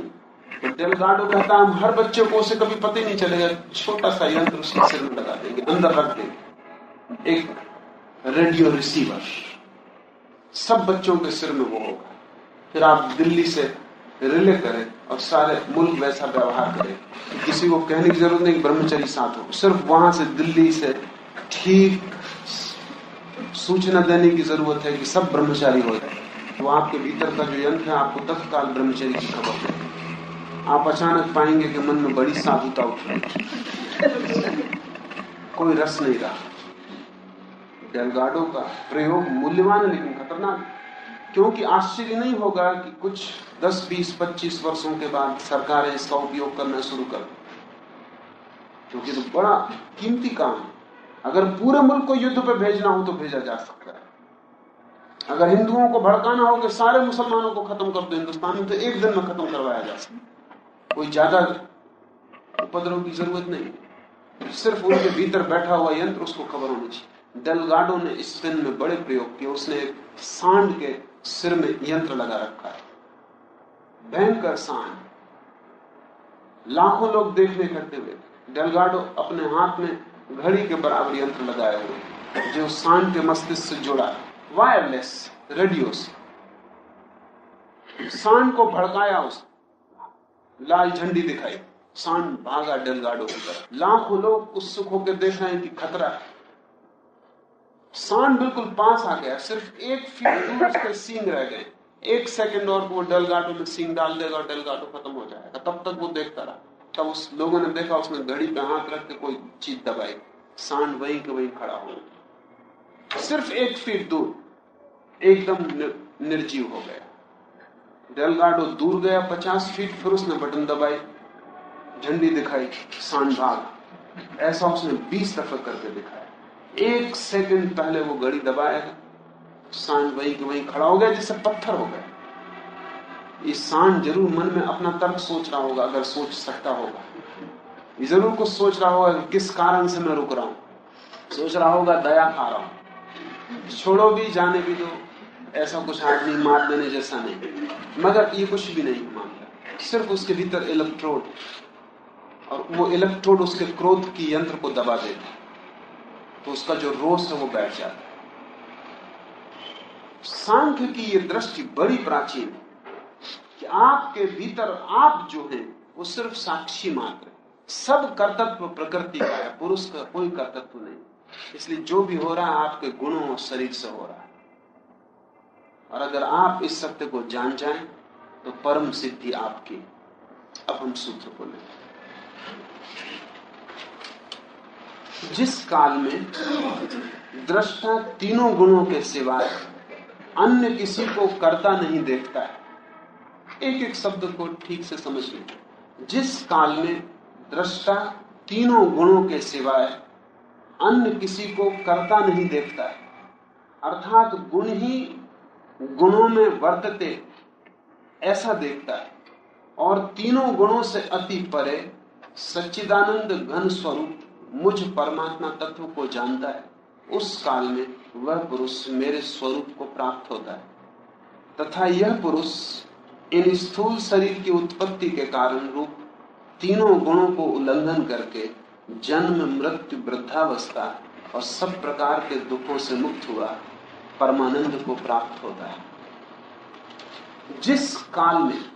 तो डेलगाडो कहता, हम हर बच्चे को उसे कभी पता ही नहीं चलेगा। छोटा सा यंत्र उसके सिर में लगा देंगे, अंदर रख देंगे। एक रेडियो रिसीवर। सब बच्चों के सिर में वो होगा। फिर आप दिल्ली से रिले करें और सारे मुल्क वैसा व्यवहार करें किसी को कहने की ज़रूरत नहीं ब्रह्मचरी साथ हो सिर्फ़ वहाँ से दिल्ली से ठीक सूचना देने की ज़रूरत है कि सब ब्रह्मचारी हो जाए। तो आपके भीतर का जो यंत्र है आपको तत्काल ब्रह्मचर्य की खबर दे आप अचानक पाएँगे कि मन में बड़ी साधुता उठ रही कोई रस नहीं रहा। डेलगाडो का प्रयोग मूल्यवान लेकिन खतरनाक क्योंकि आश्चर्य नहीं होगा कि कुछ 10, 20, 25 वर्षों के बाद सरकारें इसका उपयोग करना शुरू कर क्योंकि तो बड़ा कीमती काम है। अगर पूरे मुल्क को युद्ध पे भेजना हो तो भेजा जा सकता है। अगर हिंदुओं को भड़काना हो कि सारे मुसलमानों को खत्म कर दो, हिंदुस्तान में तो एक दिन में खत्म करवाया जा सकता कोई ज़्यादा उपद्रव की ज़रूरत नहीं सिर्फ़ उनके भीतर बैठा हुआ यंत्र, उसको खबर होनी चाहिए। डेलगाडो ने स्पेन में बड़े प्रयोग किए। उसने एक सांड के सिर में यंत्र लगा रखा है। भयंकर सांड। लाखों लोग देखने करते हुए डेलगाडो अपने हाथ में घड़ी के बराबर यंत्र लगाए हुए जो सांड के मस्तिष्क से जुड़ा वायरलेस रेडियो से सांड को भड़काया उस लाल झंडी दिखाई। सांड भागा डेलगाडो की तरफ़। लाखों लोग उत्सुक होकर देख रहे हैं कि खतरा है। सांड बिल्कुल पास आ गया। सिर्फ़ एक फीट दूर उसके सींग रह गए। एक सेकंड और वो डेलगाडो में सींग डाल देगा और डेलगाडो खत्म हो जाएगा। तब तक वो देखता रहा। तब उस लोगों ने देखा, उसने घड़ी पे हाथ रख के कोई चीज़ दबाई। सांड वहीं के वहीं खड़ा हो सिर्फ़ एक फीट दूर। एकदम निर्जीव हो गया। डेलगाडो दूर गया, पचास फीट फिर उसने बटन दबाई। झंडी दिखाई सांड भाग ऐसा उसने बीस दफ़ा करके दिखाया। एक सेकंड पहले वो घड़ी दबाएगा सांड वहीं के वहीं खड़ा हो गया जैसे पत्थर हो गया। ये सांड ज़रूर मन में अपना तर्क सोच रहा होगा, अगर सोच सकता होगा। ये ज़रूर कुछ सोच रहा होगा, किस कारण से मैं रुक रहा हूँ। सोच रहा होगा, दया खा रहा हूँ। छोड़ो भी, जाने भी दो। ऐसा कुछ आदमी मार देने जैसा नहीं। मगर ये कुछ भी नहीं मानता सिर्फ़ उसके भीतर इलेक्ट्रोड और वो इलेक्ट्रोड उसके क्रोध की यंत्र को दबा देता तो उसका जो रोष है वो बैठ जाता है। सांख्य की ये दृष्टि बड़ी प्राचीन है कि आपके भीतर आप जो हैं, वो सिर्फ़ साक्षी मात्र सब कर्तव्य प्रकृति का है, पुरुष का कोई कर्तव्य नहीं। इसलिए जो भी हो रहा है, आपके गुणों और शरीर से हो रहा है। और अगर आप इस सत्य को जान जाएँ तो परम सिद्धि आपकी अब हम सूत्र को लें। जिस काल में दृष्टा तीनों गुणों के सिवाय अन्य किसी को करता नहीं देखता है, एक एक शब्द को ठीक से समझ लें। जिस काल में दृष्टा तीनों गुणों के सिवाय अन्य किसी को करता नहीं देखता है, अर्थात गुण ही गुणों में वर्तते ऐसा देखता है। और तीनों गुणों से अति परे सच्चिदानंद घन स्वरूप मुझ परमात्मा तत्व को जानता है। उस काल में वह पुरुष मेरे स्वरूप को प्राप्त होता है। तथा यह पुरुष इन स्थूल शरीर की उत्पत्ति के कारण रूप तीनों गुणों को उल्लंघन करके जन्म, मृत्यु, वृद्धावस्था और सब प्रकार के दुखों से मुक्त हुआ। परमानंद को प्राप्त होता है। जिस काल में,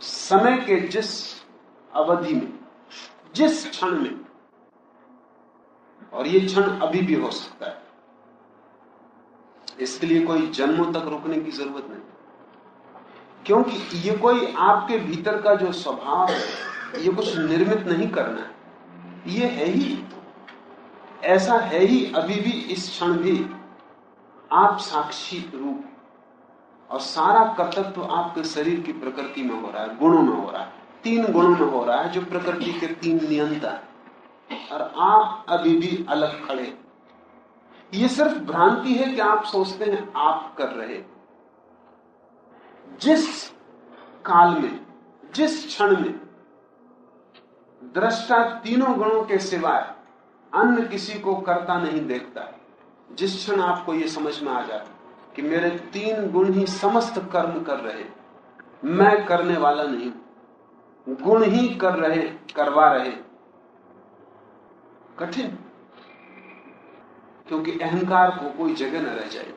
समय के जिस अवधि में, जिस क्षण में, और ये क्षण अभी भी हो सकता है, इसके लिए कोई जन्मों तक रुकने की ज़रूरत नहीं। क्योंकि ये कोई आपके भीतर का जो स्वभाव है, ये कुछ निर्मित नहीं करना है। ये है ही, ऐसा है ही अभी भी, इस क्षण भी। आप साक्षी रूप। और सारा कर्तव्य आपके शरीर की प्रकृति में हो रहा है, गुणों में हो रहा है। तीन गुणों में हो रहा है, जो प्रकृति के तीन नियंता और आप अभी भी अलग खड़े ये सिर्फ़ भ्रांति है कि आप सोचते हैं, आप कर रहे जिस काल में, जिस क्षण में दृष्टा तीनों गुणों के सिवाय अन्य किसी को करता नहीं देखता है। जिस क्षण आपको ये समझ में आ जाता कि मेरे तीन गुण ही समस्त कर्म कर रहे, मैं करने वाला नहीं गुण ही कर रहे, करवा रहे। कठिन। क्योंकि अहंकार को कोई जगह न रह जाए।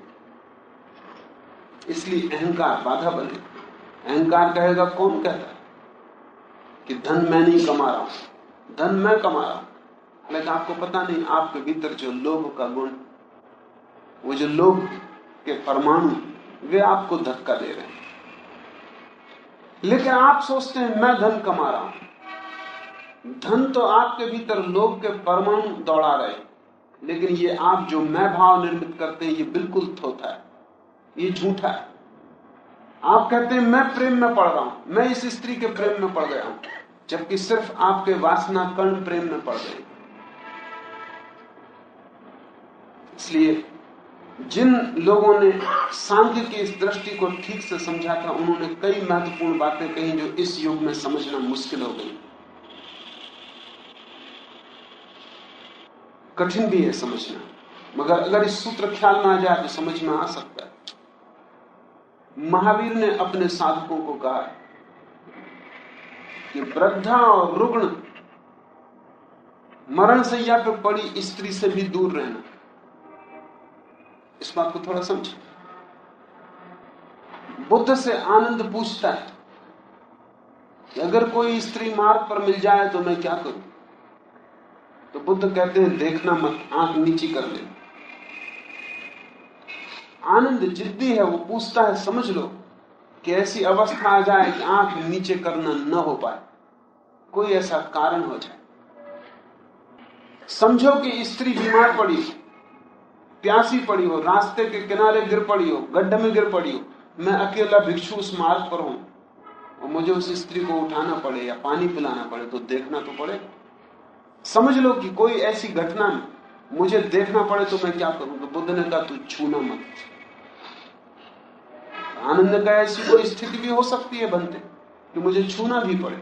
इसलिए अहंकार बाधा बने अहंकार कहेगा, कौन कहता कि धन मैं नहीं कमा रहा हूँ? धन मैं कमा रहा हूँ। लेकिन आपको पता नहीं, आपके भीतर जो लोभ का गुण वो जो लोग के परमाणु वे आपको धक्का दे रहे हैं। लेकिन आप सोचते हैं, मैं धन कमा रहा हूँ। धन तो आपके भीतर लोभ के परमाणु दौड़ा रहे लेकिन ये आप जो मैं भाव निर्मित करते हैं, ये बिल्कुल थोथा है। ये झूठा है। आप कहते हैं, मैं प्रेम में पड़ रहा हूँ। मैं इस स्त्री के प्रेम में पड़ गया हूँ। जबकि सिर्फ़ आपके वासना कर्ण प्रेम में पड़ गए। इसलिए जिन लोगों ने सांख्य की इस दृष्टि को ठीक से समझा था, उन्होंने कई महत्वपूर्ण बातें कही जो इस युग में समझना मुश्किल हो गई। कठिन भी है समझना, मगर अगर इस सूत्र ख्याल में आ जाए तो समझ में आ सकता है। महावीर ने अपने साधकों को कहा कि वृद्धा और रुग्ण, मरण सैया पर पड़ी स्त्री से भी दूर रहना। इस बात को थोड़ा समझ। बुद्ध से आनंद पूछता है कि अगर कोई स्त्री मार्ग पर मिल जाए तो मैं क्या करूँ? तो बुद्ध कहते हैं, देखना मत, आँख नीची कर ले। आनंद जिद्दी है, वो पूछता है, समझ लो कि ऐसी अवस्था आ जाए कि आँख नीचे करना न हो पाए। कोई ऐसा कारण हो जाए। समझो कि स्त्री बीमार पड़ी प्यासी पड़ी हो, रास्ते के किनारे गिर पड़ी हो, गड्ढे में गिर पड़ी हो, मैं अकेला भिक्षु उस मार्ग पर हूँ। और मुझे उस स्त्री को उठाना पड़े या पानी पिलाना पड़े तो देखना तो पड़े। समझ लो कि कोई ऐसी घटना में मुझे देखना पड़े तो मैं क्या करूँ? तो बुद्ध ने कहा, तू छूना मत। आनंद का ऐसी कोई स्थिति भी हो सकती है बनते, कि मुझे छूना भी पड़े।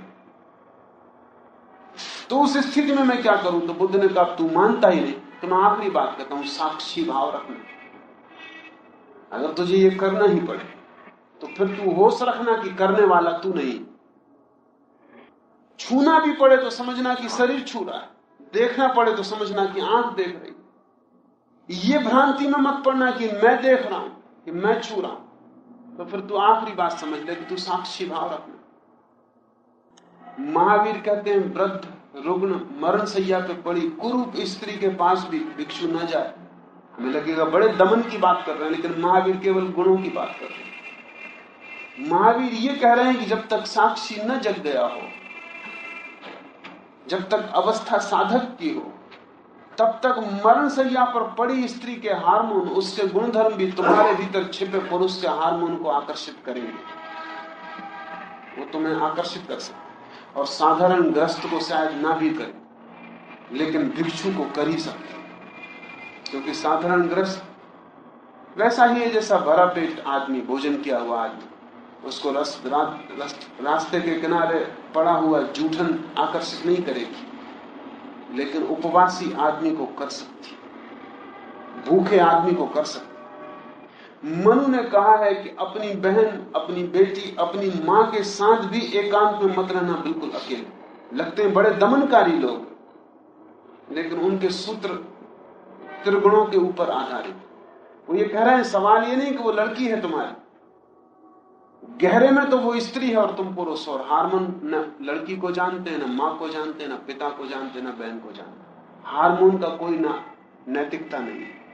तो उस स्थिति में मैं क्या करूँ? तो बुद्ध ने कहा, तू मानता ही नहीं तो मैं आखिरी बात कहता हूँ, साक्षी भाव रखना। अगर तुझे ये करना ही पड़े तो फिर तू होश रखना कि करने वाला तू नहीं। छूना भी पड़े तो समझना कि शरीर छू रहा है। देखना पड़े तो समझना कि आँख देख रही ये भ्रांति में मत पड़ना कि मैं देख रहा हूँ, कि मैं छू रहा हूँ। तो फिर तू आखिरी बात समझ ले कि तू साक्षी भाव रखना। महावीर कहते हैं, वृद्ध रुग्ण मरण सैया पे पड़ी कुरूप स्त्री के पास भी भिक्षु न जाए। हमें लगेगा बड़े दमन की बात कर रहे हैं, लेकिन महावीर केवल गुणों की बात कर रहे हैं। महावीर ये कह रहे हैं कि जब तक साक्षी न जग गया हो, जब तक अवस्था साधक की हो, तब तक मरण सैया पर पड़ी स्त्री के हार्मोन उसके गुणधर्म भी तुम्हारे भीतर छिपे पुरुष के हार्मोन को आकर्षित करेंगे। वो तुम्हें आकर्षित कर सकते और साधारण ग्रस्त को शायद ना भी करे लेकिन भिक्षु को कर ही सकते क्योंकि साधारण ग्रस्त वैसा ही है जैसा भरा पेट आदमी भोजन किया हुआ आदमी उसको रस, रा, रस, रास्ते के किनारे पड़ा हुआ जूठन आकर्षित नहीं करेगी लेकिन उपवासी आदमी को कर सकती भूखे आदमी को कर सकती मनु ने कहा है कि अपनी बहन, अपनी बेटी, अपनी माँ के साथ भी एकांत में मत रहना बिल्कुल अकेले। लगते हैं बड़े दमनकारी लोग, लेकिन उनके सूत्र त्रिगुणों के ऊपर आधारित। वो ये कह रहे हैं, सवाल ये नहीं कि वो लड़की है तुम्हारी। गहरे में तो वो स्त्री है और तुम पुरुष और हारमोन न लड़की को जानते हैं, न माँ को जानते हैं, न पिता को जानते हैं, न बहन को जानते हारमोन का कोई ना नैतिकता नहीं है।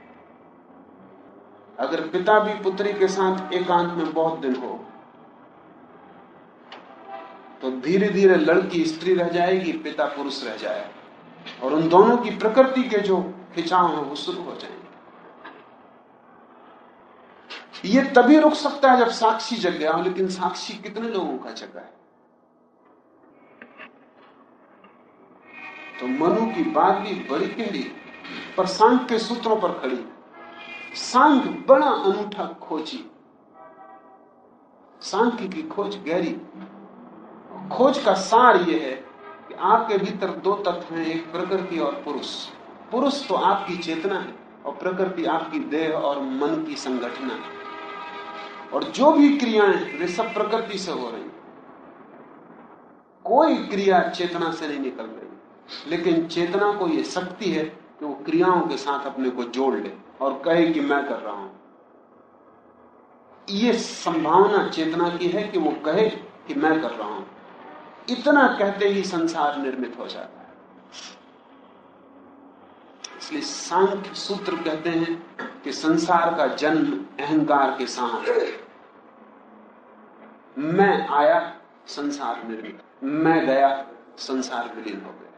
अगर पिता भी पुत्री के साथ एकांत में बहुत दिन हो तो धीरे धीरे लड़की स्त्री रह जाएगी, पिता पुरुष रह जाएगा और उन दोनों की प्रकृति के जो खिंचाव है, वो शुरू हो जाएँगे। ये तभी रुक सकता है जब साक्षी जग गया हो, लेकिन साक्षी कितने लोगों का जगा है? तो मनु की बात भी बड़ी गहरी, पर सांख के सूत्रों पर खड़ी। सांख बड़ा अनूठा खोजी। सांख्य की खोज गहरी। खोज का सार यह है कि आपके भीतर दो तत्व हैं, एक प्रकृति और पुरुष। पुरुष तो आपकी चेतना है और प्रकृति आपकी देह और मन की संगठना है। और जो भी क्रियाएँ वे सब प्रकृति से हो रही कोई क्रिया चेतना से नहीं निकल रही। लेकिन चेतना को यह शक्ति है कि वो क्रियाओं के साथ अपने को जोड़ ले। और कहे कि मैं कर रहा हूँ। ये संभावना, चेतना की है कि वो कहे कि मैं कर रहा हूँ। इतना कहते ही संसार निर्मित हो जाता है। इसलिए सांख्य सूत्र कहते हैं कि संसार का जन्म अहंकार के साथ मैं आया, संसार निर्मित। मैं गया, संसार विलीन हो गया।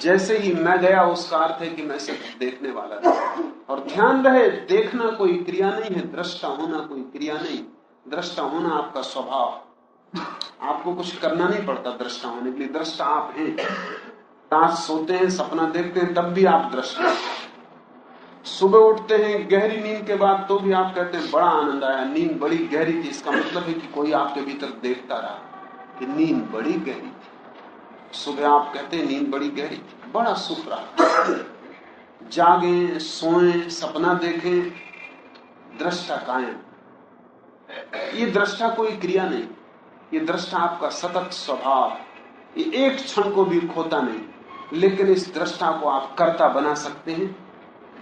जैसे ही मैं गया उसका अर्थ है कि मैं सिर्फ़ देखने वाला था। और ध्यान रहे, देखना कोई क्रिया नहीं है, दृष्टा होना कोई क्रिया नहीं। दृष्टा होना आपका स्वभाव। आपको कुछ करना नहीं पड़ता दृष्टा होने के लिए। दृष्टा आप हैं। रात सोते हैं, सपना देखते हैं, तब भी आप दृष्टा सुबह उठते हैं, गहरी नींद के बाद तो भी आप कहते हैं, बड़ा आनंद आया। नींद बड़ी गहरी थी, इसका मतलब है कि कोई आपके भीतर देखता रहा कि नींद बड़ी गहरी सुबह आप कहते हैं, नींद बड़ी गहरी, बड़ा सुख रहा जागे, सोए, सपना देखें, दृष्टा कायम। ये दृष्टा कोई क्रिया नहीं, ये दृष्टा आपका सतत स्वभाव। ये एक क्षण को भी खोता नहीं, लेकिन इस दृष्टा को आप कर्ता बना सकते हैं।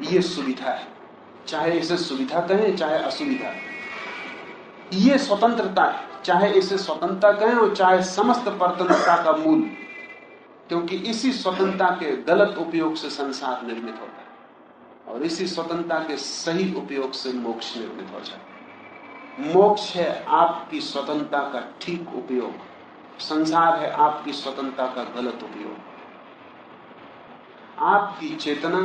ये सुविधा है, चाहे इसे सुविधा कहें, चाहे असुविधा ये स्वतंत्रता है, चाहे इसे स्वतंत्रता कहें और चाहे समस्त परतंत्रता का मूल। क्योंकि इसी स्वतंत्रता के गलत उपयोग से संसार निर्मित होता है और इसी स्वतंत्रता के सही उपयोग से मोक्ष निर्मित हो जाता है। मोक्ष है आपकी स्वतंत्रता का ठीक उपयोग। संसार है आपकी स्वतंत्रता का गलत उपयोग। आपकी चेतना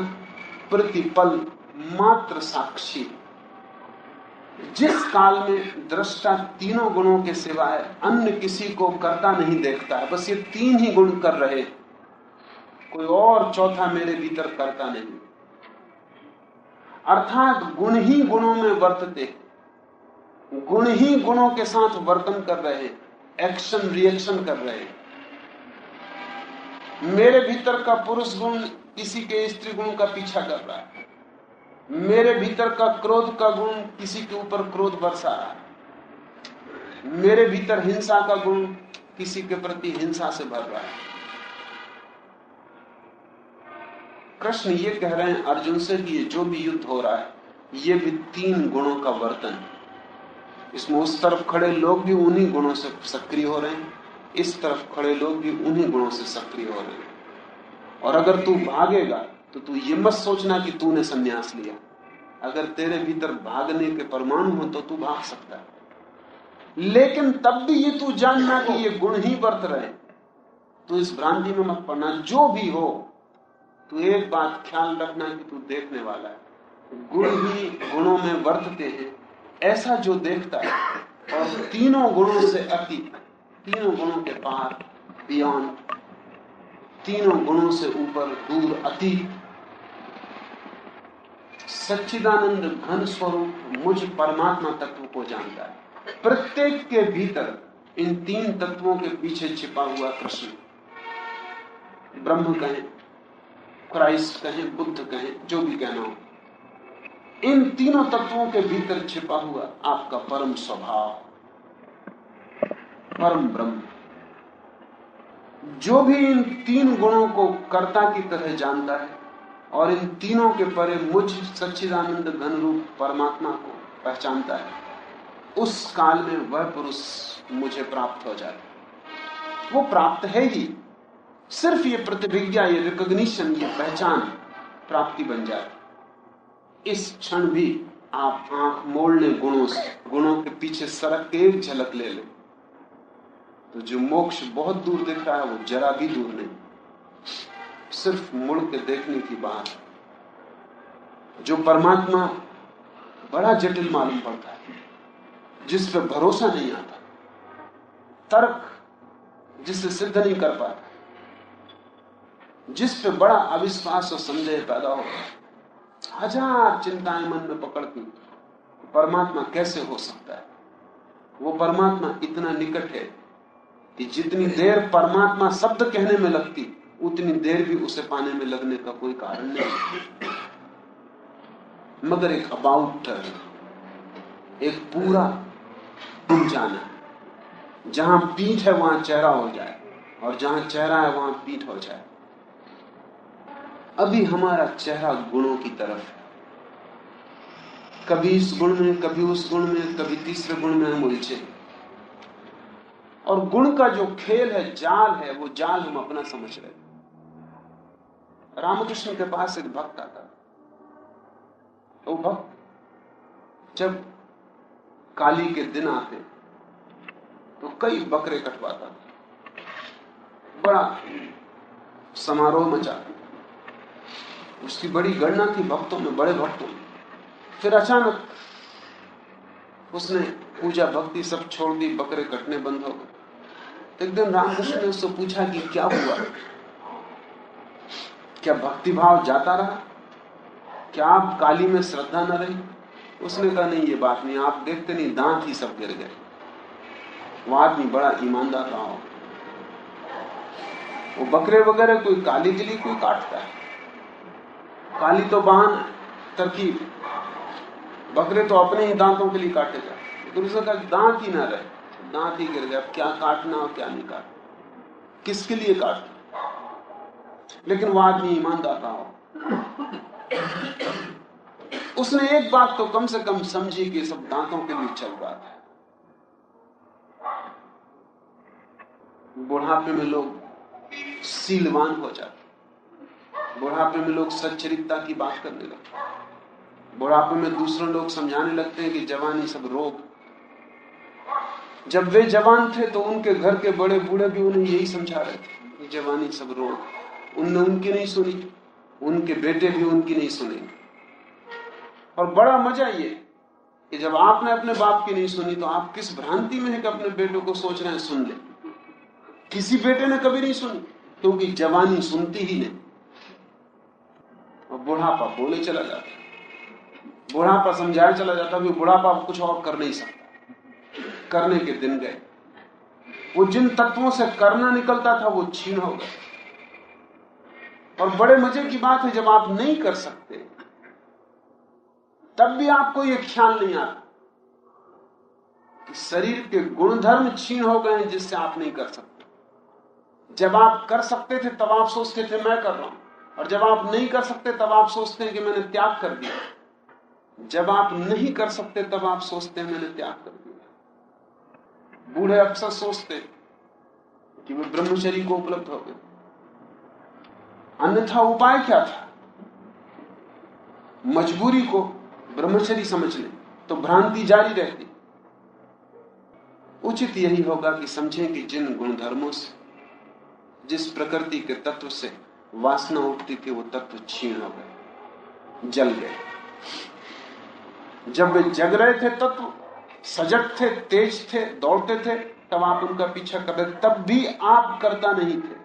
प्रतिपल मात्र साक्षी जिस काल में दृष्टा तीनों गुणों के सिवाय अन्य किसी को करता नहीं देखता है, बस ये तीन ही गुण कर रहे कोई और चौथा मेरे भीतर करता नहीं। अर्थात गुण ही गुणों में वर्तते गुण ही गुणों के साथ वर्तन कर रहे एक्शन रिएक्शन कर रहे मेरे भीतर का पुरुष गुण किसी के स्त्री गुण का पीछा कर रहा है। मेरे भीतर का क्रोध का गुण किसी के ऊपर क्रोध बरसा रहा है। मेरे भीतर हिंसा का गुण किसी के प्रति हिंसा से भर रहा है। कृष्ण ये कह रहे हैं, अर्जुन से कि ये जो भी युद्ध हो रहा है, ये भी तीन गुणों का वर्तन है। इसमें उस तरफ़ खड़े लोग भी उन्हीं गुणों से सक्रिय हो रहे हैं, इस तरफ़ खड़े लोग भी उन्हीं गुणों से सक्रिय हो रहे हैं। और अगर तू भागेगा तो तू ये मत सोचना कि तूने संन्यास लिया। अगर तेरे भीतर भागने के परमाणु हो तो तू भाग सकता है। लेकिन तब भी ये तू जानना कि ये गुण ही बरत रहे। तू इस भ्रांति में मत पड़ना, जो भी हो, तू एक बात ख्याल रखना कि तू देखने वाला है। गुण ही गुणों में वर्तते हैं, ऐसा जो देखता है। और तीनों गुणों से अति, तीनों गुणों के पार बियॉन्ड तीनों गुणों से ऊपर, दूर अति सच्चिदानंद घन स्वरूप मुझ परमात्मा तत्व को जानता है। प्रत्येक के भीतर इन तीन तत्वों के पीछे छिपा हुआ कृष्ण। ब्रह्म कहें, क्राइस्ट कहें, बुद्ध कहें, जो भी कहना हो। इन तीनों तत्वों के भीतर छिपा हुआ आपका परम स्वभाव, परम ब्रह्म। जो भी इन तीन गुणों को कर्ता की तरह जानता है और इन तीनों के परे मुझ सच्चिदानंद घन रूप परमात्मा को पहचानता है। उस काल में वह पुरुष मुझे प्राप्त हो जाए। वो प्राप्त है ही। सिर्फ़ ये प्रतिभिज्ञा, ये रिकॉग्निशन ये पहचान प्राप्ति बन जाए। इस क्षण भी आप आँख मोड़ने गुणों से, गुणों के पीछे सड़क के एक झलक ले लें। तो जो मोक्ष बहुत दूर दिख रहा है, वो जरा भी दूर नहीं। सिर्फ़ मुड़ के देखने की बात जो परमात्मा बड़ा जटिल मालूम पड़ता है, जिस पर भरोसा नहीं आता, तर्क जिससे सिद्ध नहीं कर पाता, जिस पे बड़ा अविश्वास और संदेह पैदा हो, हज़ार चिंताएँ मन में पकड़ती परमात्मा कैसे हो सकता है। वो परमात्मा इतना निकट है कि जितनी देर परमात्मा शब्द कहने में लगती उतनी देर भी उसे पाने में लगने का कोई कारण नहीं। मगर एक अबाउट टर्न एक पूरा डूब जाना, जहाँ पीठ है वहाँ चेहरा हो जाए, और जहाँ चेहरा है वहाँ पीठ हो जाए। अभी हमारा चेहरा गुणों की तरफ़ है। कभी इस गुण में, कभी उस गुण में, कभी तीसरे गुण में हम उलझे। और गुण का जो खेल है, जाल है, वो जाल हम अपना समझ रहे रामकृष्ण के पास एक भक्त आता। वो भक्त, जब काली के दिन आते तो कई बकरे कटवाता। बड़ा समारोह मचाता। उसकी बड़ी गणना थी भक्तों में, बड़े भक्तों में। फिर अचानक उसने पूजा भक्ति सब छोड़ दी, बकरे कटने बंद हो गए। एक दिन रामकृष्ण ने उससे पूछा कि क्या हुआ? क्या भक्ति भाव जाता रहा? क्या आप काली में श्रद्धा न रही? उसने कहा, नहीं, ये बात नहीं, आप देखते नहीं, दांत ही सब गिर गए। वो आदमी बड़ा ईमानदार रहा हो। वो बकरे वगैरह कोई काली के लिए कोई काटता है। काली तो बहान तरकीब। बकरे तो अपने ही दांतों के लिए काटे जाए तो उसने कहा दांत ही ना रहे, दांत ही गिर गए, अब क्या काटना और क्या नहीं काटना? किसके लिए काटना लेकिन वो आदमी ईमानदार रहा हो। उसने एक बात तो कम से कम समझी कि सब दांतों के लिए चल रहा था। बुढ़ापे में लोग सीलवान हो जाते बुढ़ापे में लोग सच्चरित्रता की बात करने लगते बुढ़ापे में दूसरे लोग समझाने लगते हैं कि जवानी सब रोग। जब वे जवान थे तो उनके घर के बड़े बूढ़े भी उन्हें यही समझा रहे थे जवानी सब रोग। उनने उनकी नहीं सुनी, उनके बेटे भी उनकी नहीं सुने। और बड़ा मज़ा ये कि जब आपने अपने बाप की नहीं सुनी तो आप किस भ्रांति में है कि अपने बेटों को सोच रहे हैं, सुन ले। किसी बेटे ने कभी नहीं सुनी, क्योंकि जवानी सुनती ही नहीं। और बुढ़ापा बोले चला जाता बुढ़ापा समझाया चला जाता भी बुढ़ापा कुछ और कर नहीं सकता। करने के दिन गए। वो जिन तत्वों से करना निकलता था, वो छीन हो गए। और बड़े मज़े की बात है जब आप नहीं कर सकते, तब भी आपको यह ख्याल नहीं आता कि शरीर के गुणधर्म छीन हो गए जिससे आप नहीं कर सकते। जब आप कर सकते थे, तब आप सोचते थे, मैं कर रहा हूँ। और जब आप नहीं कर सकते, तब आप सोचते हैं कि मैंने त्याग कर दिया। जब आप नहीं कर सकते, तब आप सोचते हैं, मैंने त्याग कर दिया। बूढ़े अक्सर सोचते कि वे ब्रह्मचरी को उपलब्ध हो गए। अन्यथा उपाय क्या था? मजबूरी को ब्रह्मचरी समझ ले तो भ्रांति जारी रहती उचित यही होगा कि समझें कि जिन गुणधर्मों से, जिस प्रकृति के तत्व से वासना उठती थी वो तत्व छीण हो गए, जल गए। जब वे जग रहे थे तत्व, सजग थे, तेज थे, दौड़ते थे, तब आप उनका पीछा कर रहे तब भी आप करता नहीं थे।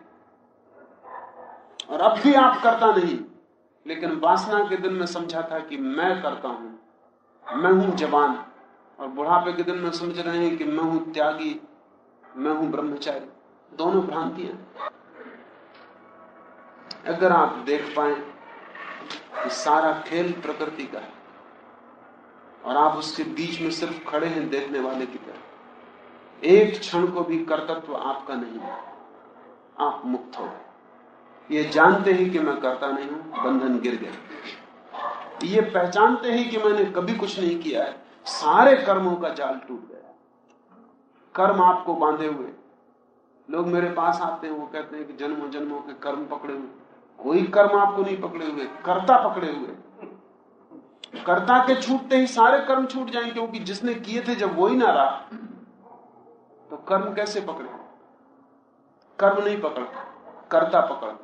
और अब भी आप करता नहीं। लेकिन वासना के दिन में समझा था कि मैं करता हूँ। मैं हूँ जवान। और बुढ़ापे के दिन में समझ रहे हैं कि मैं हूँ त्यागी। मैं हूँ ब्रह्मचारी। दोनों भ्रांतियाँ अगर आप देख पाए कि सारा खेल प्रकृति का है, और आप उसके बीच में सिर्फ़ खड़े हैं देखने वाले की तरह, एक क्षण को भी कर्तत्व आपका नहीं है। आप मुक्त हो। ये जानते ही कि मैं करता नहीं हूँ, बंधन गिर गए ये पहचानते ही कि मैंने कभी कुछ नहीं किया है, सारे कर्मों का जाल टूट गया कर्म आपको बांधे हुए। लोग मेरे पास आते हैं, वो कहते हैं कि जन्मों जन्मों के कर्म पकड़े हुए। कोई कर्म आपको नहीं पकड़े हुए, कर्ता पकड़े हुए। कर्ता के छूटते ही सारे कर्म छूट जाएँगे क्योंकि जिसने किए थे जब वो ही ना रहा। तो कर्म कैसे पकड़े? कर्म नहीं पकड़ता, कर्ता पकड़ता। है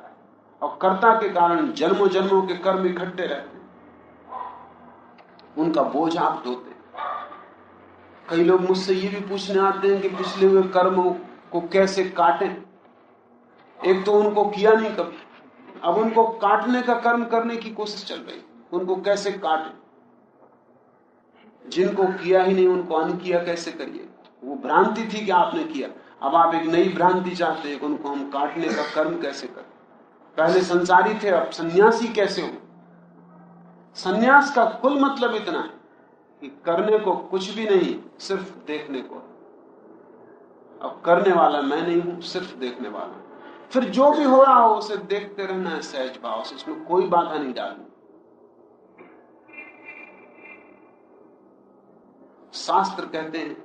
और कर्ता के कारण जन्मों जन्मों के कर्म इकट्ठे रहते उनका बोझ आप धोते कई लोग मुझसे ये भी पूछने आते हैं कि पिछले हुए कर्मों को कैसे काटें? एक तो उनको किया नहीं कभी। अब उनको काटने का कर्म करने की कोशिश चल रही उनको कैसे काटे? जिनको किया ही नहीं, उनको अन किया कैसे करिए? वो भ्रांति थी कि आपने किया। अब आप एक नई भ्रांति चाहते हैं उनको हम काटने का कर्म कैसे करें? पहले संसारी थे, अब सन्यासी कैसे हो सन्यास का कुल मतलब इतना है कि करने को कुछ भी नहीं, सिर्फ़ देखने को। अब करने वाला मैं नहीं हूँ, सिर्फ़ देखने वाला। फिर जो भी हो रहा हो, उसे देखते रहना है सहज भाव से, उसमें कोई बाधा नहीं डालनी। शास्त्र कहते हैं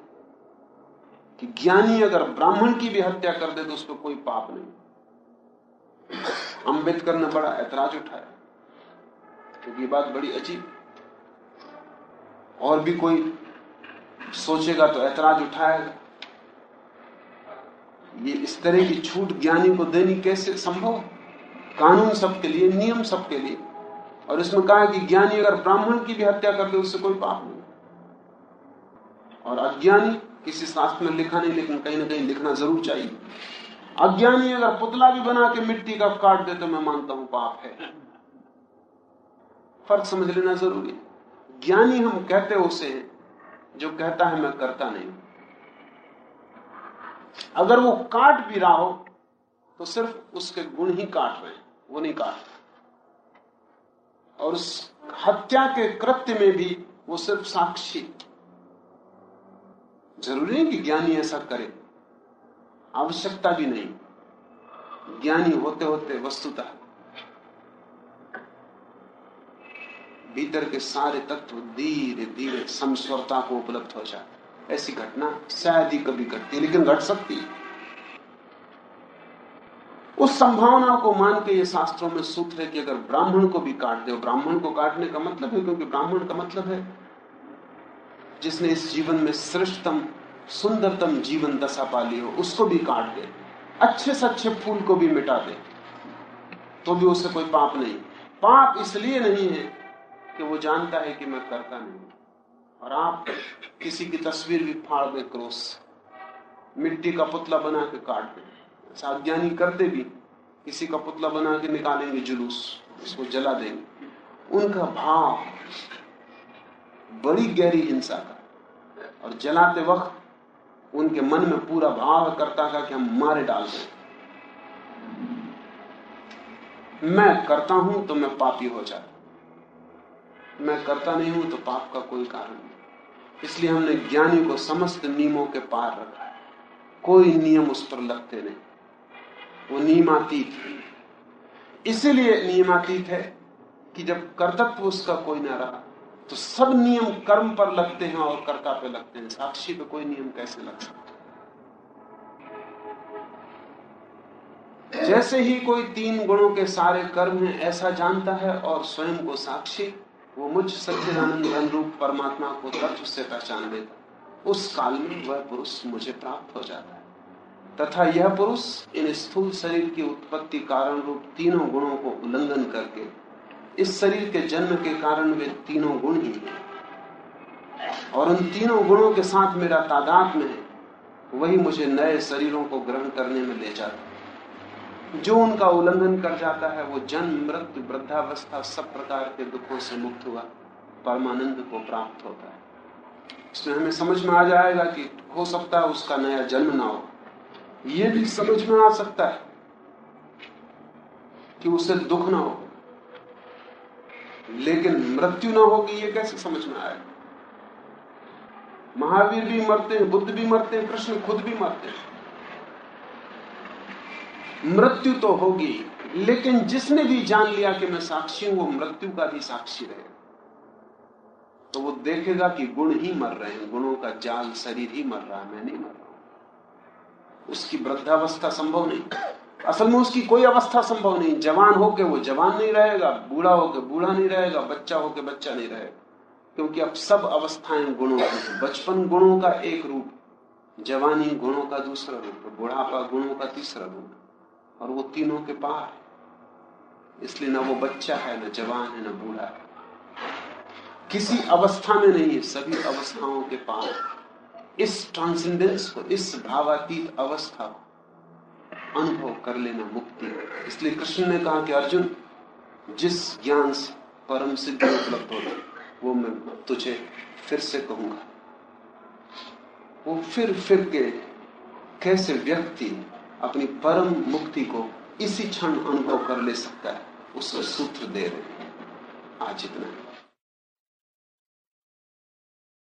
कि ज्ञानी अगर ब्राह्मण की भी हत्या कर दे तो उस पर कोई पाप नहीं। अंबेडकर ने बड़ा ऐतराज उठाया, क्योंकि ये बात बड़ी अजीब और भी कोई सोचेगा तो ऐतराज उठाएगा। ये इस तरह की छूट ज्ञानी को देनी कैसे संभव? कानून सबके लिए, नियम सबके लिए। और इसमें कहा कि ज्ञानी अगर ब्राह्मण की भी हत्या कर दे, उससे कोई पाप नहीं। और अज्ञानी किसी शास्त्र में लिखा नहीं, लेकिन कहीं ना कहीं लिखना ज़रूर चाहिए। अज्ञानी अगर पुतला भी बना के मिट्टी का काट दे तो मैं मानता हूँ पाप है। फ़र्क समझ लेना ज़रूरी है। ज्ञानी हम कहते उसे, जो कहता है मैं करता नहीं। अगर वो काट भी रहा हो तो सिर्फ़ उसके गुण ही काट रहे हैं, वो नहीं काट और उस हत्या के कृत्य में भी वो सिर्फ़ साक्षी। ज़रूरी नहीं कि ज्ञानी ऐसा करे। आवश्यकता भी नहीं। ज्ञानी होते होते वस्तुतः भीतर के सारे तत्व धीरे धीरे समस्वरता को उपलब्ध हो जाए ऐसी घटना शायद ही कभी घटती लेकिन घट सकती है। उस संभावना को मान के ये शास्त्रों में सूत्र है कि अगर ब्राह्मण को भी काट दे ब्राह्मण को काटने का मतलब है, क्योंकि ब्राह्मण का मतलब है जिसने इस जीवन में श्रेष्ठतम सुंदरतम जीवन दशा पाली हो उसको भी काट दे, अच्छे से अच्छे फूल को भी मिटा दे तो भी उससे कोई पाप नहीं। पाप इसलिए नहीं है कि वो जानता है कि मैं करता नहीं और आप किसी की तस्वीर भी फाड़ दे, क्रोस, मिट्टी का पुतला बना के काट दे। साज्ञानी करते भी किसी का पुतला बना के निकालेंगे जुलूस, उसको जला देंगे। उनका भाव बड़ी गहरी हिंसा का। और जलाते वक्त उनके मन में पूरा भाव करता था कि हम मारे डाल दें। मैं करता हूँ तो मैं पापी हो जाता मैं करता नहीं हूँ तो पाप का कोई कारण नहीं। इसलिए हमने ज्ञानी को समस्त नियमों के पार रखा है। कोई नियम उस पर लगते नहीं। वो नियमातीत है। इसीलिए नियमातीत है कि जब कर्तव्य उसका कोई ना रहा तो सब नियम कर्म पर लगते हैं और कर्ता पे लगते हैं। साक्षी पे कोई नियम कैसे लग सकता जैसे ही कोई तीन गुणों के सारे कर्म हैं, ऐसा जानता है और स्वयं को साक्षी, वो मुझ सच्चिदानंद घन रूप परमात्मा को तत्व से पहचान लेता उस काल में वह पुरुष मुझे प्राप्त हो जाता है। तथा यह पुरुष इन स्थूल शरीर की उत्पत्ति कारण रूप तीनों गुणों को उल्लंघन करके इस शरीर के जन्म के कारण वे तीनों गुण ही हैं। और उन तीनों गुणों के साथ मेरा तादाद में है, वही मुझे नए शरीरों को ग्रहण करने में ले जाता जो उनका उल्लंघन कर जाता है, वो जन्म मृत्यु वृद्धावस्था, सब प्रकार के दुखों से मुक्त हुआ, परमानंद को प्राप्त होता है। इसमें हमें समझ में आ जाएगा कि हो सकता है उसका नया जन्म ना हो। ये भी समझ में आ सकता है कि उसे दुख ना हो। लेकिन मृत्यु ना होगी, ये कैसे समझ में आएगा महावीर भी मरते हैं, बुद्ध भी मरते हैं, कृष्ण खुद भी मरते हैं। मृत्यु तो होगी, लेकिन जिसने भी जान लिया कि मैं साक्षी हूँ, वो मृत्यु का भी साक्षी रहेगा तो वो देखेगा कि गुण ही मर रहे हैं, गुणों का जाल, शरीर ही मर रहा है, मैं नहीं मर रहा उसकी वृद्धावस्था संभव नहीं। असल में उसकी कोई अवस्था संभव नहीं। जवान होके वो जवान नहीं रहेगा, बूढ़ा होके बूढ़ा नहीं रहेगा, बच्चा होके बच्चा नहीं रहेगा। क्योंकि अब सब अवस्थाएँ गुणों की बचपन गुणों का एक रूप, जवानी गुणों का दूसरा रूप, बुढ़ापा गुणों का तीसरा रूप। और वो तीनों के पार है। इसलिए ना वो बच्चा है, ना जवान है, ना बूढ़ा है। किसी अवस्था में नहीं है सभी अवस्थाओं के पार इस ट्रांसेंडेंस को, इस भावातीत अवस्था को अनुभव कर लेना मुक्ति। इसलिए कृष्ण ने कहा कि अर्जुन, जिस ज्ञान से परम सिद्ध उपलब्ध होता वो मैं तुझे फिर से कहूँगा। वो फिर फिर के कैसे व्यक्ति अपनी परम मुक्ति को इसी क्षण अनुभव कर ले सकता है उसका सूत्र दे रहे आज इतना।